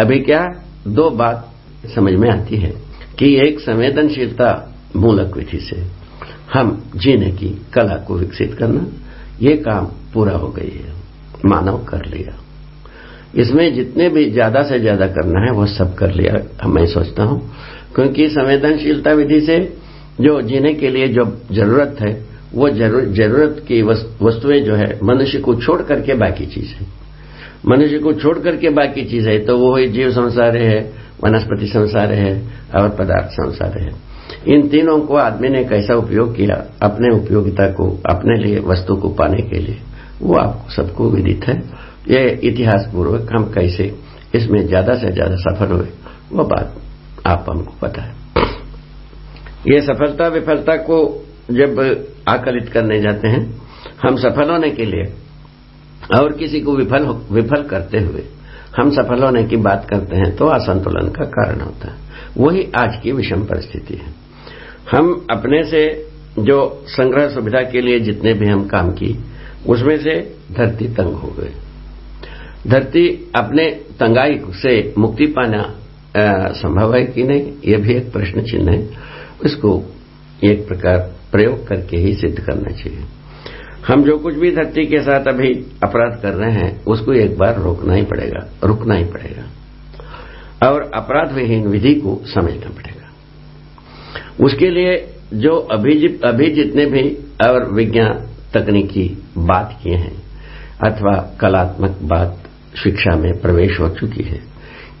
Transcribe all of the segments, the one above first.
अभी क्या दो बात समझ में आती है कि एक संवेदनशीलता मूलक विधि से हम जीने की कला को विकसित करना, ये काम पूरा हो गई है। मानव कर लिया। इसमें जितने भी ज़्यादा से ज़्यादा करना है, वो सब कर लिया मैं सोचता हूँ। क्योंकि संवेदनशीलता विधि से जो जीने के लिए जो ज़रूरत है, वो ज़रूरत की वस्तुएँ जो है, मनुष्य को छोड़ करके बाकी चीज़ है। मनुष्य को छोड़ करके बाकी चीज़ है तो वो जीव संसार है, वनस्पति संसार है, और पदार्थ संसार है। इन तीनों को आदमी ने कैसा उपयोग किया? अपने उपयोगिता को, अपने लिए, वस्तु को पाने के लिए। वो आपको सबको विदित है। ये इतिहास पूर्वक हम कैसे इसमें ज़्यादा से ज़्यादा सफल हुए, वो बात आप हमको पता है। ये सफलता विफलता को जब आकलित करने जाते हैं, हम सफल होने के लिए और किसी को विफल विफल करते हुए हम सफल होने की बात करते हैं तो असंतुलन का कारण होता है। वही आज की विषम परिस्थिति है। हम अपने से जो संग्रह सुविधा के लिए जितने भी हम काम की, उसमें से धरती तंग हो गई धरती अपने तंगाई से मुक्ति पाना संभव है कि नहीं, ये भी एक प्रश्न चिन्ह है। इसको एक प्रकार प्रयोग करके ही सिद्ध करना चाहिए। हम जो कुछ भी धरती के साथ अभी अपराध कर रहे हैं, उसको एक बार रोकना ही पड़ेगा, रुकना ही पड़ेगा। और अपराध विहीन विधि को समझना पड़ेगा। उसके लिए जो अभी अभी जितने भी और विज्ञान तकनीकी बात किए हैं, अथवा कलात्मक बात शिक्षा में प्रवेश हो चुकी है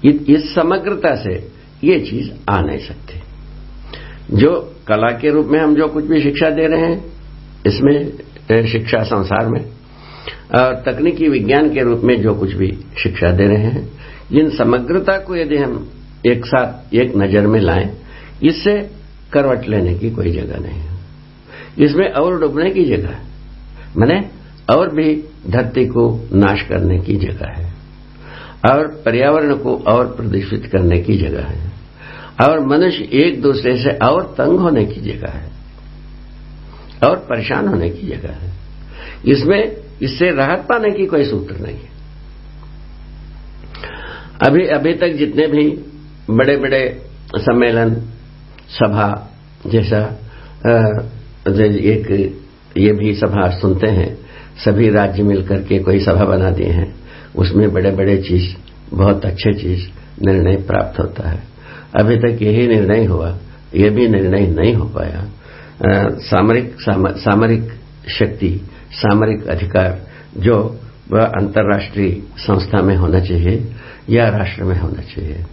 इस समग्रता से ये चीज़ आ नहीं सकती। जो कला के रूप में हम जो कुछ भी शिक्षा दे रहे हैं, इसमें शिक्षा संसार में। और तकनीकी विज्ञान के रूप में जो कुछ भी शिक्षा दे रहे हैं, इन समग्रता को यदि हम एक साथ, एक नज़र में लाएँ, इससे करवट लेने की कोई जगह नहीं है। इसमें और डूबने की जगह है। मैंने, और भी धरती को नाश करने की जगह है। और पर्यावरण को और प्रदूषित करने की जगह है। और मनुष्य एक दूसरे से और तंग होने की जगह है। और परेशान होने की जगह है। इसमें, इससे राहत पाने की कोई सूत्र नहीं है। अभी अभी तक जितने भी बड़े बड़े सम्मेलन, सभा जैसा एक, ये भी सभा सुनते हैं, सभी राज्य मिलकर के कोई सभा बना दिए हैं, उसमें बड़े बड़े चीज़, बहुत अच्छे चीज़ निर्णय प्राप्त होता है। अभी तक यही निर्णय हुआ यह भी निर्णय नहीं हो पाया। सामरिक सामरिक शक्ति, सामरिक अधिकार जो वह अंतर्राष्ट्रीय संस्था में होना चाहिए या राष्ट्र में होना चाहिए।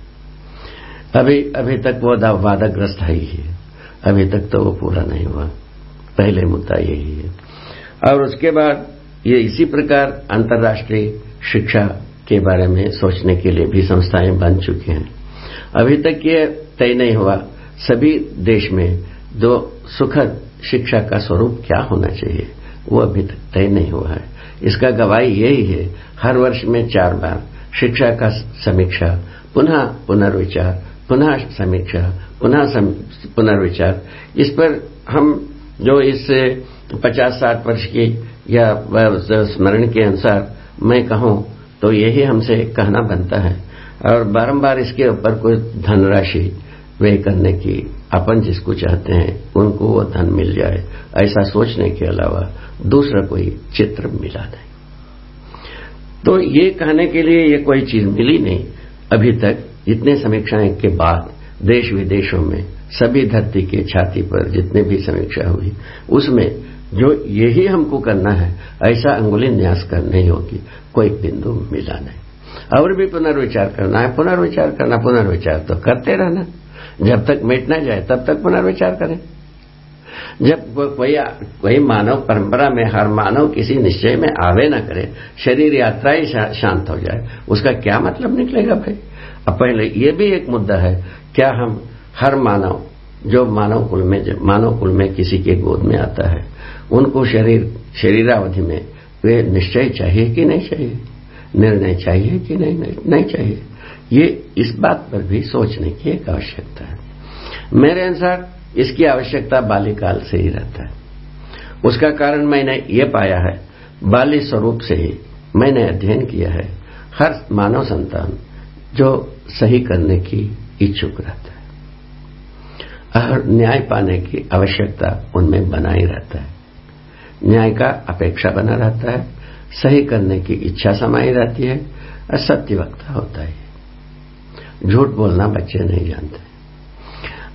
अभी अभी तक वो वादाग्रस्त ही है। अभी तक तो वो पूरा नहीं हुआ। पहले मुद्दा यही है। और उसके बाद ये इसी प्रकार अंतर्राष्ट्रीय शिक्षा के बारे में सोचने के लिए भी संस्थाएँ बन चुकी हैं। अभी तक ये तय नहीं हुआ। सभी देश में दो सुखद शिक्षा का स्वरूप क्या होना चाहिए? वो अभी तक तय नहीं हुआ है। इसका गवाही यही है, हर वर्ष में चार बार शिक्षा का समीक्षा, पुनः पुनर्विचार, पुनः समीक्षा, पुनः पुनर्विचार। इस पर हम जो इस पचास साठ वर्ष की या स्मरण के अनुसार मैं कहूँ तो यही हमसे कहना बनता है। और बारंबार इसके ऊपर कोई धनराशि व्यय करने की अपन जिसको चाहते हैं, उनको वो धन मिल जाए। ऐसा सोचने के अलावा दूसरा कोई चित्र मिला नहीं। तो ये कहने के लिए ये कोई चीज़ मिली नहीं। अभी तक इतने समीक्षाएँ के बाद देश विदेशों में, सभी धरती के छाती पर जितने भी समीक्षा हुई, उसमें जो यही हमको करना है, ऐसा अंगुली न्यास कर नहीं होगी। कोई बिंदु मिला नहीं। और भी पुनर्विचार करना है, पुनर्विचार करना, पुनर्विचार तो करते रहना। जब तक मिट न जाए तब तक पुनर्विचार करें। जब कोई कोई मानव परंपरा में हर मानव किसी निश्चय में आवे न करे शरीर यात्रा ही शा, शांत हो जाए उसका क्या मतलब निकलेगा भाई अब पहले ये भी एक मुद्दा है क्या हम हर मानव जो मानव कुल में मानव कुल में किसी के गोद में आता है उनको शरीर शरीरावधि में वे निश्चय चाहिए कि नहीं चाहिए? निर्णय चाहिए कि नहीं नहीं, नहीं चाहिए? ये इस बात पर भी सोचने की एक आवश्यकता है। मेरे अनुसार इसकी आवश्यकता बाल्यकाल से ही रहता है। उसका कारण मैंने ये पाया है, बाल्य स्वरूप से ही मैंने अध्ययन किया है, हर मानव संतान जो सही करने की इच्छुक रहता है। और न्याय पाने की आवश्यकता उनमें बना ही रहता है। न्याय का अपेक्षा बना रहता है, सही करने की इच्छा समाई रहती है और सत्य वक्ता होता है। झूठ बोलना बच्चे नहीं जानते।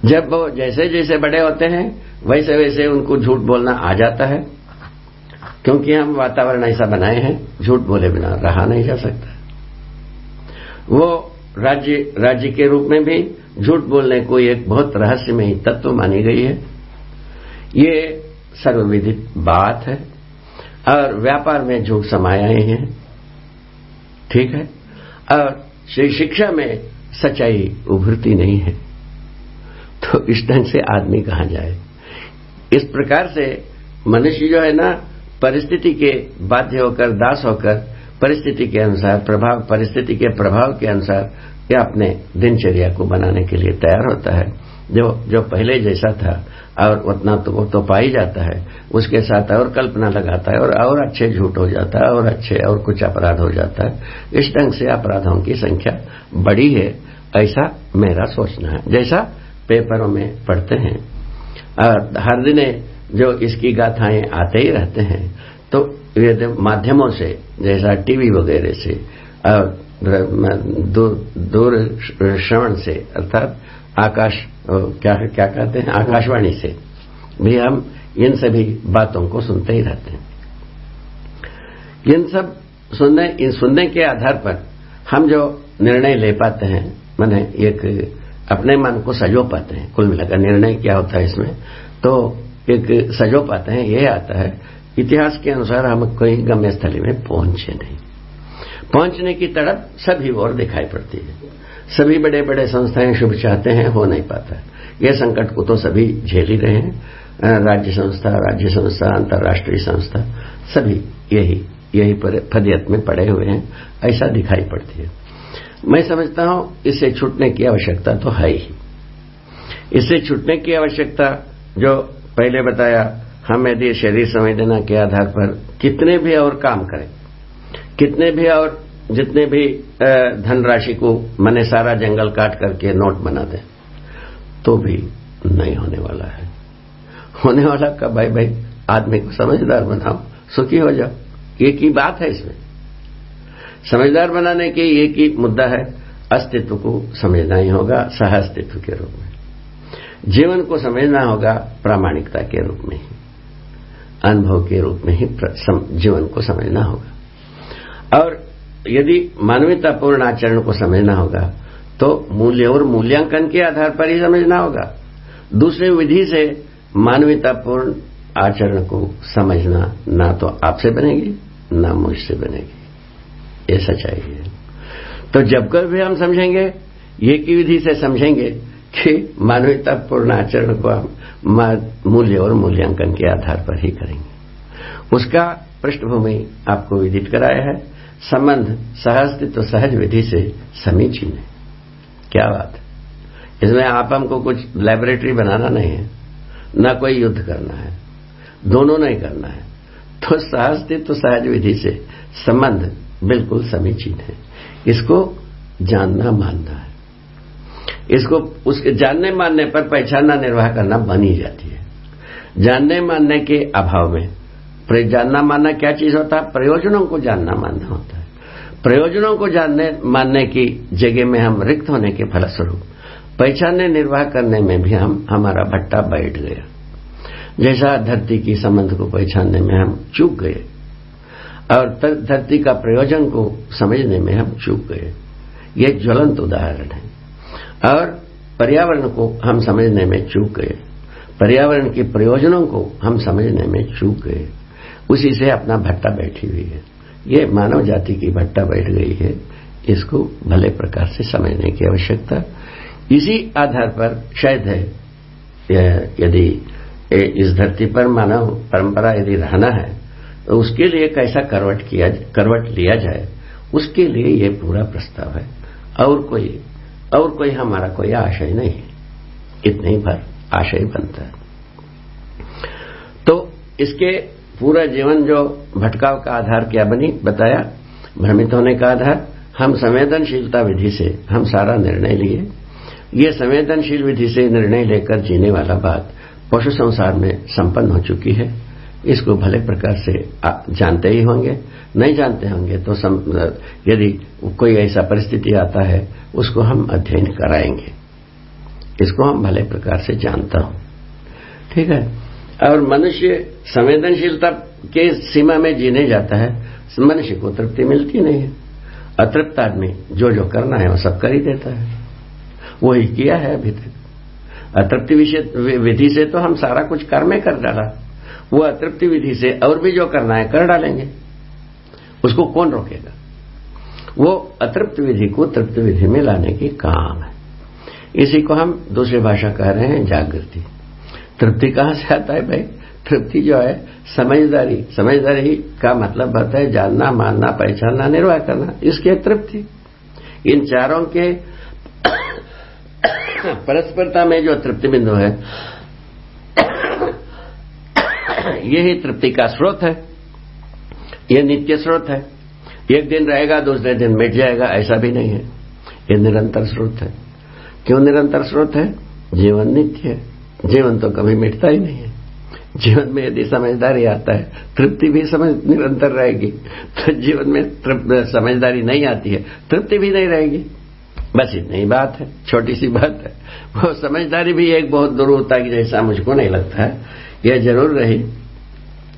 जब वो जैसे जैसे बड़े होते हैं, वैसे वैसे उनको झूठ बोलना आ जाता है। क्योंकि हम वातावरण ऐसा बनाए हैं, झूठ बोले बिना रहा नहीं जा सकता। वो राज्य राज्य के रूप में भी झूठ बोलने को एक बहुत रहस्यमयी तत्व मानी गई है। ये सर्वविदित बात है। और व्यापार में झूठ समाया हैं। ठीक है? और शिक्षा में सच्चाई उभरती नहीं है। तो इस ढंग से आदमी कहा जाए? इस प्रकार से मनुष्य जो है ना, परिस्थिति के बाध्य होकर, दास होकर, परिस्थिति के अनुसार, प्रभाव, परिस्थिति के प्रभाव के अनुसार या अपने दिनचर्या को बनाने के लिए तैयार होता है। जो जो पहले जैसा था, और उतना तो वो तो पा ही जाता है। उसके साथ और कल्पना लगाता है, और और अच्छे झूठ हो जाता है, और अच्छे और कुछ अपराध हो जाता है। इस ढंग से अपराधों की संख्या बड़ी है, ऐसा मेरा सोचना है। जैसा पेपरों में पढ़ते हैं, और हर दिन जो इसकी गाथाएँ आते ही रहते हैं तो माध्यमों से, जैसा टीवी वगैरह से, और दूर श्रवण से, अर्थात आकाश क्या क्या कहते हैं? आकाशवाणी से। भी हम इन सभी बातों को सुनते ही रहते हैं। इन सब सुनने, इन सुनने के आधार पर हम जो निर्णय ले पाते हैं, मैंने एक अपने मन को सजो पाते हैं, कुल मिलाकर निर्णय क्या होता है इसमें? तो एक सजो पाते हैं यह आता है, इतिहास के अनुसार हम कोई गम्य स्थली में पहुँचे नहीं। पहुँचने की तड़प सभी और दिखाई पड़ती है। सभी बड़े बड़े संस्थाएँ शुभ चाहते हैं, हो नहीं पाता यह संकट को तो सभी झेल ही रहे हैं। राज्य संस्था राज्य संस्था, अंतर्राष्ट्रीय संस्था, सभी यही यही फदियत में पड़े हुए हैं, ऐसा दिखाई पड़ती है। मैं समझता हूँ, इससे छूटने की आवश्यकता तो है ही। इससे छूटने की आवश्यकता जो पहले बताया, हम यदि शरीर संवेदना के आधार पर कितने भी और काम करें, कितने भी और जितने भी धनराशि को मैंने सारा जंगल काट करके नोट बना दें तो भी नहीं होने वाला है। होने वाला का भाई भाई, आदमी को समझदार बनाओ, सुखी हो जाओ। एक ही बात है इसमें। समझदार बनाने के एक ही मुद्दा है, अस्तित्व को समझना ही होगा सह अस्तित्व के रूप में। जीवन को समझना होगा, प्रामाणिकता के रूप में ही। अनुभव के रूप में ही जीवन को समझना होगा। और यदि मानवीयतापूर्ण आचरण को समझना होगा तो मूल्य और मूल्यांकन के आधार पर ही समझना होगा। दूसरे विधि से मानवीयतापूर्ण आचरण को समझना ना तो आपसे बनेगी, ना मुझसे बनेगी। सच्चाई है। तो जब कर भी हम समझेंगे, ये की विधि से समझेंगे कि मानवीयतापूर्ण आचरण को हम मूल्य और मूल्यांकन के आधार पर ही करेंगे। उसका पृष्ठभूमि आपको विदित कराया है। संबंध सहस्तित्व तो सहज विधि से समीचीन है। क्या बात है? इसमें आप हमको कुछ लेबोरेटरी बनाना नहीं है, न कोई युद्ध करना है, दोनों नहीं करना है। तो सहस्तित्व तो सहज विधि से संबंध बिल्कुल समीचीन है। इसको जानना मानना है। इसको उसके जानने मानने पर पहचानना निर्वाह करना बन जाती है। जानने मानने के अभाव में जानना मानना क्या चीज़ होता है? प्रयोजनों को जानना मानना होता है। प्रयोजनों को जानने मानने की जगह में हम रिक्त होने के फलस्वरूप, पहचानने, निर्वाह करने में भी हम, हमारा भट्टा बैठ गया। जैसा धरती की संबंध को पहचानने में हम चूक गए, और धरती का प्रयोजन को समझने में हम चूक गए। ये ज्वलंत उदाहरण है। और पर्यावरण को हम समझने में चूक गए। पर्यावरण के प्रयोजनों को हम समझने में चूक गए। उसी से अपना भट्टा बैठी हुई है। ये मानव जाति की भट्टा बैठ गई है। इसको भले प्रकार से समझने की आवश्यकता। इसी आधार पर शायद है यदि इस धरती पर मानव परंपरा यदि रहना है तो उसके लिए कैसा करवट किया, करवट लिया जाए, उसके लिए ये पूरा प्रस्ताव है। और कोई और कोई हमारा कोई आशय नहीं। इतने ही भर आशय बनता है। तो इसके पूरा जीवन जो भटकाव का आधार क्या बनी, बताया? भ्रमित होने का आधार हम संवेदनशीलता विधि से हम सारा निर्णय लिए। ये संवेदनशील विधि से निर्णय लेकर जीने वाला बात पशु संसार में संपन्न हो चुकी है। इसको भले प्रकार से जानते ही होंगे। नहीं जानते होंगे तो यदि कोई ऐसा परिस्थिति आता है, उसको हम अध्ययन कराएँगे। इसको हम भले प्रकार से जानता हूँ। ठीक है? और मनुष्य संवेदनशीलता के सीमा में जीने जाता है, मनुष्य को तृप्ति मिलती नहीं है। अतृप्त आदमी जो जो करना है, वो सब कर ही देता है। वो ही किया है अभी तक। अतृप्ति विधि से तो हम सारा कुछ कर्म कर डाला। वो अतृप्ति विधि से और भी जो करना है, कर डालेंगे। उसको कौन रोकेगा? वो अतृप्त विधि को तृप्त विधि में लाने की काम है। इसी को हम दूसरी भाषा कह रहे हैं जागृति। तृप्ति कहाँ से आता है भाई? तृप्ति जो है, समझदारी। समझदारी का मतलब होता है जानना, मानना, पहचानना, निर्वाह करना, इसकी तृप्ति। इन चारों के परस्परता में जो तृप्ति बिंदु है यही तृप्ति का स्रोत है। यह नित्य स्रोत है। एक दिन रहेगा, दूसरे दिन मिट जाएगा, ऐसा भी नहीं है। यह निरंतर स्रोत है। क्यों निरंतर स्रोत है? जीवन नित्य है। जीवन तो कभी मिटता ही नहीं है। जीवन में यदि समझदारी आता है, तृप्ति भी समझ निरंतर रहेगी। तो जीवन में समझदारी नहीं आती है, तृप्ति भी नहीं रहेगी। बस इतनी बात है, छोटी सी बात है। वो समझदारी भी एक बहुत दूर होता की जैसा मुझको नहीं लगता है। यह ज़रूर रही,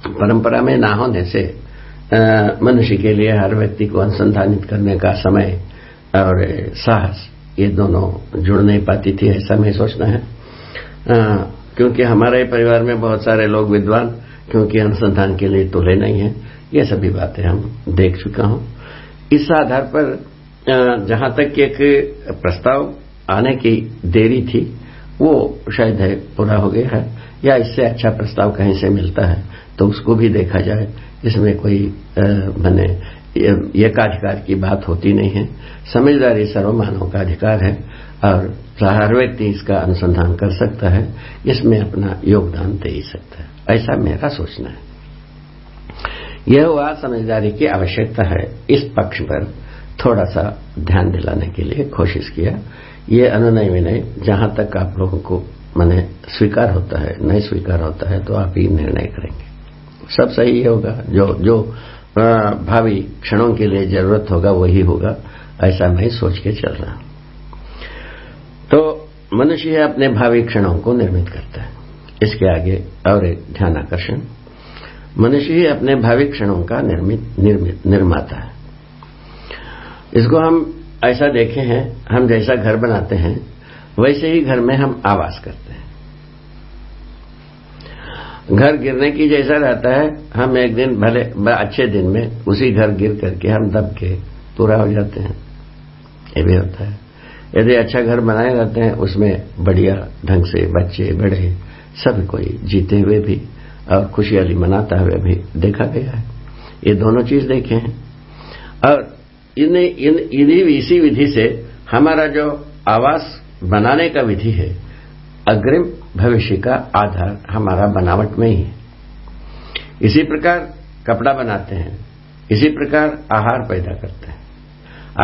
परंपरा में ना होने से मनुष्य के लिए हर व्यक्ति को अनुसंधानित करने का समय और साहस, ये दोनों जुड़ नहीं पाती थी, ऐसा मैं सोचना है। क्योंकि हमारे परिवार में बहुत सारे लोग विद्वान, क्योंकि अनुसंधान के लिए तुले नहीं है। ये सभी बातें हम देख चुका हूँ। इस आधार पर जहाँ तक एक प्रस्ताव आने की देरी थी, वो शायद है, पूरा हो गया है, या इससे अच्छा प्रस्ताव कहीं से मिलता है तो उसको भी देखा जाए। इसमें कोई मैंने एकाधिकार की बात होती नहीं है। समझदारी सर्वमानव का अधिकार है। और हर व्यक्ति इसका अनुसंधान कर सकता है, इसमें अपना योगदान दे ही सकता है। ऐसा मेरा सोचना है। यह हुआ समझदारी की आवश्यकता है। इस पक्ष पर थोड़ा सा ध्यान दिलाने के लिए कोशिश किया। ये अनुनय विनय, जहाँ तक आप लोगों को मैंने स्वीकार होता है, नहीं स्वीकार होता है तो आप ही निर्णय करेंगे। सब सही होगा। जो जो भावी क्षणों के लिए ज़रूरत होगा, वही होगा। ऐसा मैं सोच के चल रहा हूँ। तो मनुष्य अपने भावी क्षणों को निर्मित करता है। इसके आगे और एक ध्यान आकर्षण मनुष्य अपने भावी क्षणों का निर्मित निर्मित, निर्माता है। इसको हम ऐसा देखे हैं, हम जैसा घर बनाते हैं, वैसे ही घर में हम आवास करते हैं। घर गिरने की जैसा रहता है, हम एक दिन भले अच्छे दिन में उसी घर गिर करके हम दब के पूरा हो जाते हैं। ये भी होता है। यदि अच्छा घर बनाए रहते हैं, उसमें बढ़िया ढंग से बच्चे, बड़े सभी कोई जीते हुए भी और खुशहाली मनाता हुए भी देखा गया है। ये दोनों चीज़ देखे हैं। और इन, इन्हीं इसी विधि से हमारा जो आवास बनाने का विधि है, अग्रिम भविष्य का आधार हमारा बनावट में ही है। इसी प्रकार कपड़ा बनाते हैं, इसी प्रकार आहार पैदा करते हैं।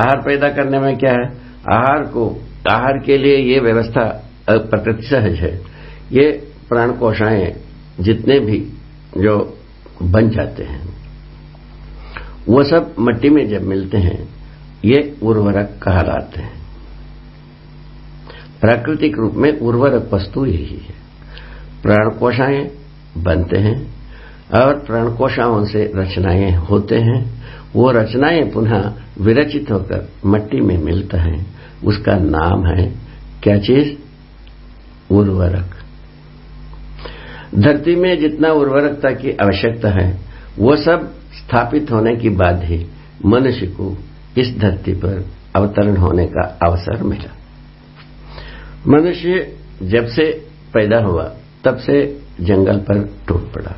आहार पैदा करने में क्या है? आहार को, आहार के लिए ये व्यवस्था प्रकृति सहज है। ये प्राण कोशाएँ जितने भी जो बन जाते हैं, वो सब मट्टी में जब मिलते हैं, ये उर्वरक कहलाते हैं। प्राकृतिक रूप में उर्वरक वस्तु यही है। प्राणकोशाएँ बनते हैं और प्राणकोशाओं से रचनाएँ होते हैं। वो रचनाएँ पुनः विरचित होकर मट्टी में मिलता है। उसका नाम है क्या चीज़? उर्वरक। धरती में जितना उर्वरकता की आवश्यकता है, वो सब स्थापित होने के बाद ही मनुष्य को इस धरती पर अवतरण होने का अवसर मिला। मनुष्य जब से पैदा हुआ, तब से जंगल पर टूट पड़ा।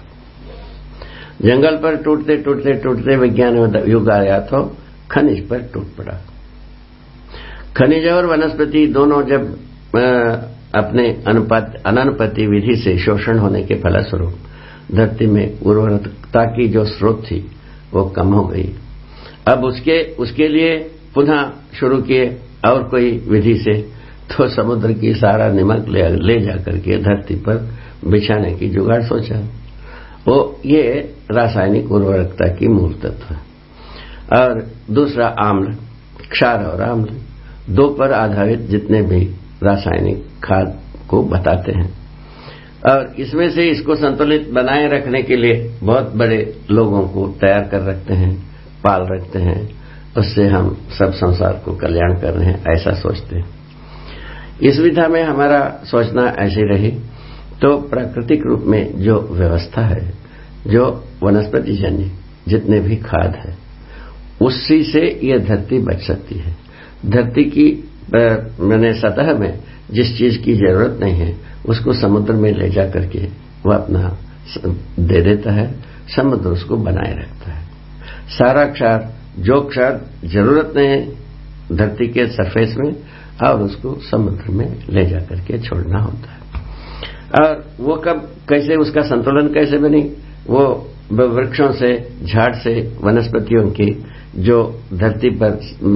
जंगल पर टूटते टूटते टूटते विज्ञान युग आया तो खनिज पर टूट पड़ा। खनिज और वनस्पति दोनों जब अपने अनुपति विधि से शोषण होने के फलस्वरूप धरती में उर्वरकता की जो स्रोत थी वो कम हो गई। अब उसके उसके लिए पुनः शुरू किए और कोई विधि से तो समुद्र की सारा निमक ले, ले जाकर के धरती पर बिछाने की जुगाड़ सोचा। वो ये रासायनिक उर्वरकता की मूल तत्व। और दूसरा आम्ल क्षार और आम्ल। दो पर आधारित जितने भी रासायनिक खाद को बताते हैं। और इसमें से इसको संतुलित बनाए रखने के लिए बहुत बड़े लोगों को तैयार कर रखते हैं, पाल रखते हैं। उससे हम सब संसार को कल्याण कर रहे हैं, ऐसा सोचते हैं। इस विधा में हमारा सोचना ऐसे रही तो प्राकृतिक रूप में जो व्यवस्था है, जो वनस्पति जन्य जितने भी खाद है, उसी से यह धरती बच सकती है। धरती की मैंने सतह में जिस चीज़ की ज़रूरत नहीं है, उसको समुद्र में ले जा करके वो अपना दे देता है, समुद्र उसको बनाए रखता है। सारा क्षार, जो क्षार ज़रूरत नहीं है धरती के सरफेस में और उसको समुद्र में ले जाकर के छोड़ना होता है। और वो कब, कैसे उसका संतुलन कैसे बनी? वो वृक्षों से, झाड़ से, वनस्पतियों की जो धरती पर,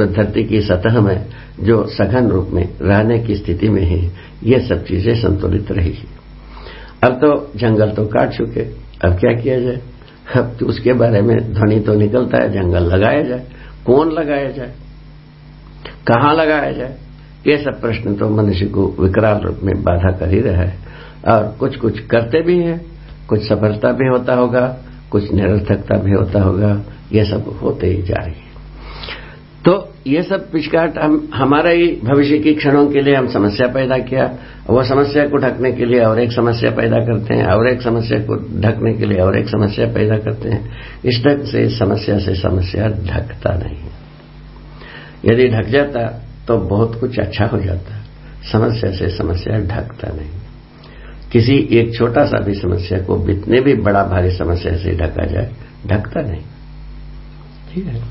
धरती की सतह में, जो सघन रूप में रहने की स्थिति में है, ये सब चीज़ें संतुलित रही अब तो जंगल तो काट चुके, अब क्या किया जाए? अब तो उसके बारे में ध्वनि तो निकलता है, जंगल लगाया जाए। कौन लगाया जाए? कहाँ लगाया जाए? ये सब प्रश्न तो मनुष्य को विकराल रूप में बाधा कर ही रहा है। और कुछ कुछ करते भी हैं, कुछ सफलता भी होता होगा, कुछ निरर्थकता भी होता होगा ये सब होते ही जा रही है। तो ये सब पिचकाट हम, हमारा ही भविष्य की क्षणों के लिए हम समस्या पैदा किया। वो समस्या को ढकने के लिए और एक समस्या पैदा करते हैं, और एक समस्या को ढकने के लिए और एक समस्या पैदा करते हैं। इस ढंग से समस्या से समस्या ढकता नहीं यदि ढक जाता तो बहुत कुछ अच्छा हो जाता। समस्या से समस्या ढकता नहीं। किसी एक छोटा सा भी समस्या को, जितने भी बड़ा भारी समस्या से ढका जाए, ढकता नहीं। ठीक है।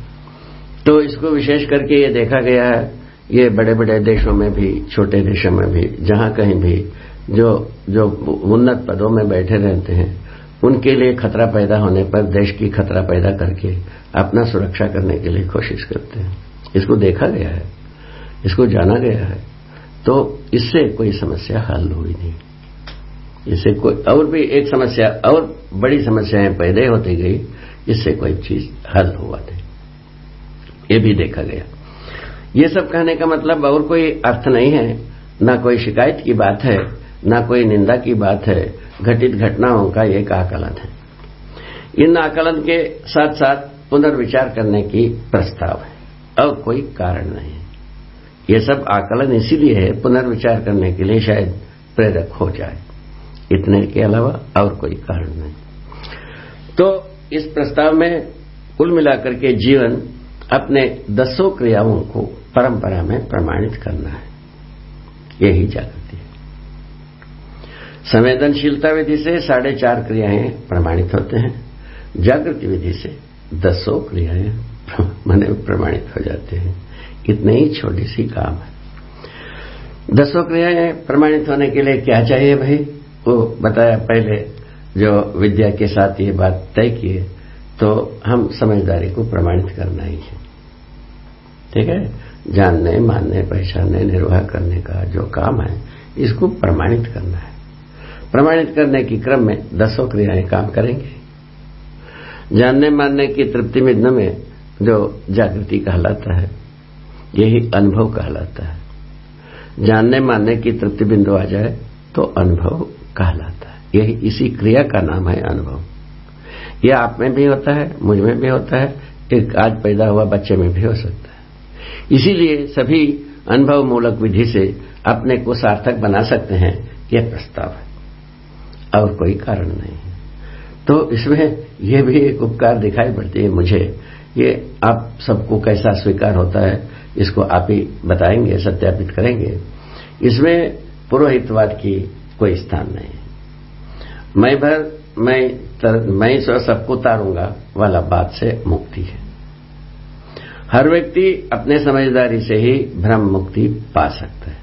तो इसको विशेष करके ये देखा गया है, ये बड़े बड़े देशों में भी, छोटे देशों में भी, जहाँ कहीं भी जो जो उन्नत पदों में बैठे रहते हैं, उनके लिए खतरा पैदा होने पर देश की खतरा पैदा करके अपना सुरक्षा करने के लिए कोशिश करते हैं। इसको देखा गया है। इसको जाना गया है। तो इससे कोई समस्या हल हुई नहीं। इससे कोई और भी एक समस्या, और बड़ी समस्याएँ पैदा होती गई इससे कोई चीज़ हल हुआ थे ये भी देखा गया। ये सब कहने का मतलब और कोई अर्थ नहीं है। ना कोई शिकायत की बात है, ना कोई निंदा की बात है। घटित घटनाओं का एक आकलन है। इन आकलन के साथ साथ पुनर्विचार करने की प्रस्ताव है और कोई कारण नहीं है। ये सब आकलन इसीलिए है, पुनर्विचार करने के लिए शायद प्रेरक हो जाए। इतने के अलावा और कोई कारण नहीं। तो इस प्रस्ताव में कुल मिलाकर के जीवन अपने दसों क्रियाओं को परंपरा में प्रमाणित करना है। यही जागृति है। संवेदनशीलता विधि से साढ़े चार क्रियाएँ प्रमाणित होते हैं। जागृति विधि से दसों क्रियाएँ मन प्रमाणित हो जाते हैं। इतनी ही छोटी सी काम है। दसों क्रियाएँ प्रमाणित होने के लिए क्या चाहिए भाई? वो बताया पहले जो विद्या के साथ ये बात तय किए तो हम समझदारी को प्रमाणित करना ही है। ठीक है? जानने, मानने, पहचानने, निर्वाह करने का जो काम है, इसको प्रमाणित करना है। प्रमाणित करने के क्रम में दसों क्रियाएँ काम करेंगे। जानने, मानने की तृप्ति मिदन में जो जागृति कहलाता है, यही अनुभव कहलाता है। जानने, मानने की तृप्ति बिंदु आ जाए तो अनुभव कहलाता यही इसी क्रिया का नाम है अनुभव। यह आप में भी होता है, मुझमें भी होता है, एक आज पैदा हुआ बच्चे में भी हो सकता है। इसीलिए सभी अनुभव मूलक विधि से अपने को सार्थक बना सकते हैं, यह प्रस्ताव है। और कोई कारण नहीं है। तो इसमें यह भी एक उपकार दिखाई पड़ती है मुझे। ये आप सबको कैसा स्वीकार होता है, इसको आप ही बताएँगे, सत्यापित करेंगे। इसमें पुरोहितवाद की कोई स्थान नहीं है। मैं भर मैं तर, मैं सबको तारूँगा वाला बात से मुक्ति है। हर व्यक्ति अपने समझदारी से ही भ्रम मुक्ति पा सकता है।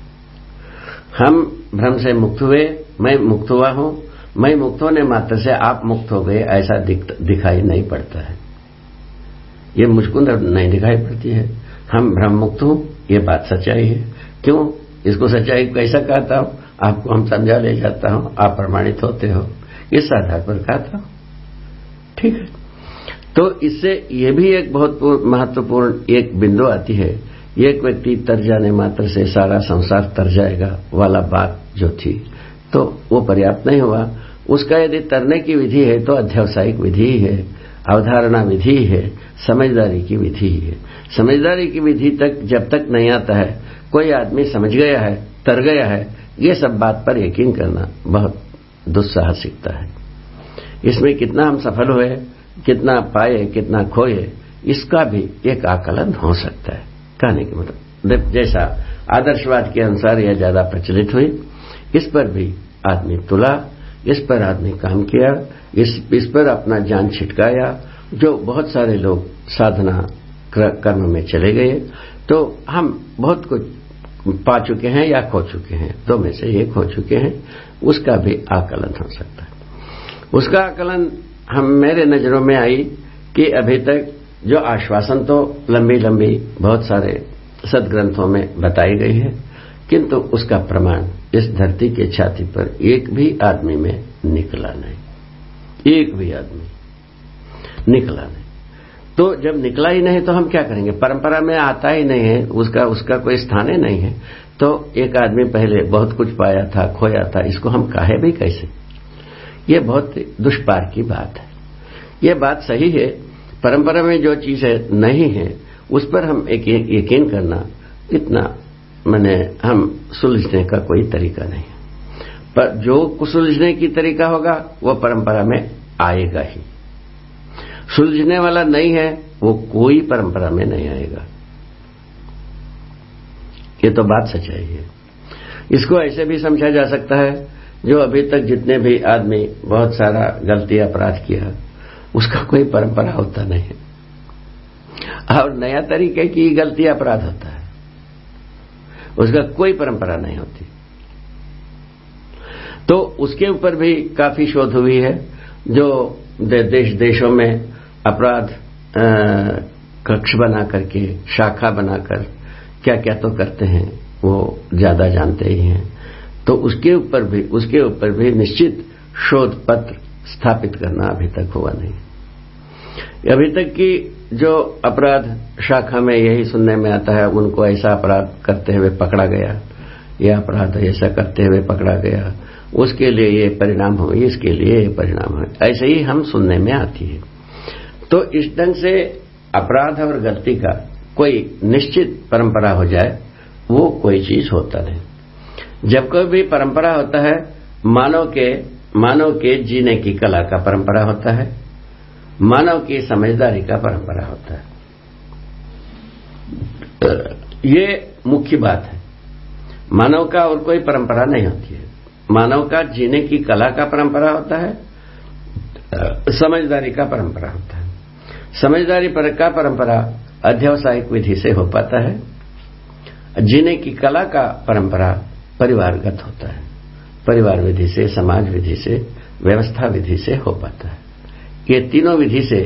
हम भ्रम से मुक्त हुए मैं मुक्त हुआ हूँ मैं मुक्त होने मात्र से आप मुक्त हो गए ऐसा दिखाई नहीं पड़ता है। ये मुझको नहीं दिखाई पड़ती है। हम भ्रम मुक्त हूँ ये बात सच्चाई है। क्यों? इसको सच्चाई कैसा कहता हूँ? आपको हम समझा ले जाता हूँ, आप प्रमाणित होते हो। इस आधार पर कहा था ठीक है। तो इससे यह भी एक बहुत महत्वपूर्ण एक बिंदु आती है। एक व्यक्ति तर जाने मात्र से सारा संसार तर जाएगा, वाला बात जो थी। तो वो पर्याप्त नहीं हुआ। उसका यदि तरने की विधि है तो अध्यावसायिक विधि है अवधारणा विधि है समझदारी की विधि है। समझदारी की विधि तक जब तक नहीं आता है, कोई आदमी समझ गया है, तर गया है ये सब बात पर यकीन करना बहुत दुस्साहसिकता है। इसमें कितना हम सफल हुए कितना पाए कितना खोए इसका भी एक आकलन हो सकता है। कहने के मतलब जैसा आदर्शवाद के अनुसार यह ज़्यादा प्रचलित हुई इस पर भी आदमी तुला इस पर आदमी काम किया इस, इस पर अपना जान छिटकाया जो बहुत सारे लोग साधना कर्म में चले गए तो हम बहुत कुछ पा चुके हैं या खो चुके हैं, दो में से एक हो चुके हैं, उसका भी आकलन हो सकता है। उसका आकलन हम मेरे नज़रों में आई कि अभी तक जो आश्वासन तो लंबी लंबी बहुत सारे सदग्रंथों में बताई गई है, किंतु उसका प्रमाण इस धरती के छाती पर एक भी आदमी में निकला नहीं। एक भी आदमी निकला नहीं। तो जब निकला ही नहीं तो हम क्या करेंगे? परंपरा में आता ही नहीं है, उसका उसका कोई स्थान ही नहीं है। तो एक आदमी पहले बहुत कुछ पाया था, खोया था, इसको हम कहे भी कैसे? ये बहुत दुष्पार की बात है। ये बात सही है, परंपरा में जो चीज़ें नहीं है, उस पर हम एक यकीन करना इतना, मैंने, हम सुलझने का कोई तरीका नहीं। पर जो सुलझने की तरीका होगा, वो परंपरा में आएगा ही। सुलझने वाला नहीं है वो कोई परंपरा में नहीं आएगा। ये तो बात सच्चाई है। इसको ऐसे भी समझा जा सकता है जो अभी तक जितने भी आदमी बहुत सारा गलती अपराध किया उसका कोई परंपरा होता नहीं है। और नया तरीके की गलती अपराध होता है। उसका कोई परंपरा नहीं होती। तो उसके ऊपर भी काफ़ी शोध हुई है जो दे, देश देशों में अपराध कक्ष बना करके, शाखा बनाकर क्या क्या तो करते हैं, वो ज़्यादा जानते ही हैं। तो उसके ऊपर भी, उसके ऊपर भी निश्चित शोध पत्र स्थापित करना अभी तक हुआ नहीं। अभी तक की जो अपराध शाखा में यही सुनने में आता है, उनको ऐसा अपराध करते हुए पकड़ा गया। यह अपराध ऐसा करते हुए पकड़ा गया। उसके लिए ये परिणाम हुए इसके लिए ये परिणाम हुए ऐसे ही हम सुनने में आती है। तो इस ढंग से अपराध और गलती का कोई निश्चित परंपरा हो जाए, वो कोई चीज़ होता नहीं। जब कोई भी परंपरा होता है, मानव के मानव के जीने की कला का परंपरा होता है, मानव की समझदारी का परंपरा होता है। ये मुख्य बात है। मानव का और कोई परंपरा नहीं होती है। मानव का जीने की कला का परंपरा होता है समझदारी का परंपरा होता है। समझदारी पर का परंपरा अध्यावसायिक विधि से हो पाता है। जीने की कला का परंपरा परिवारगत होता है। परिवार विधि से, समाज विधि से, व्यवस्था विधि से हो पाता है। ये तीनों विधि से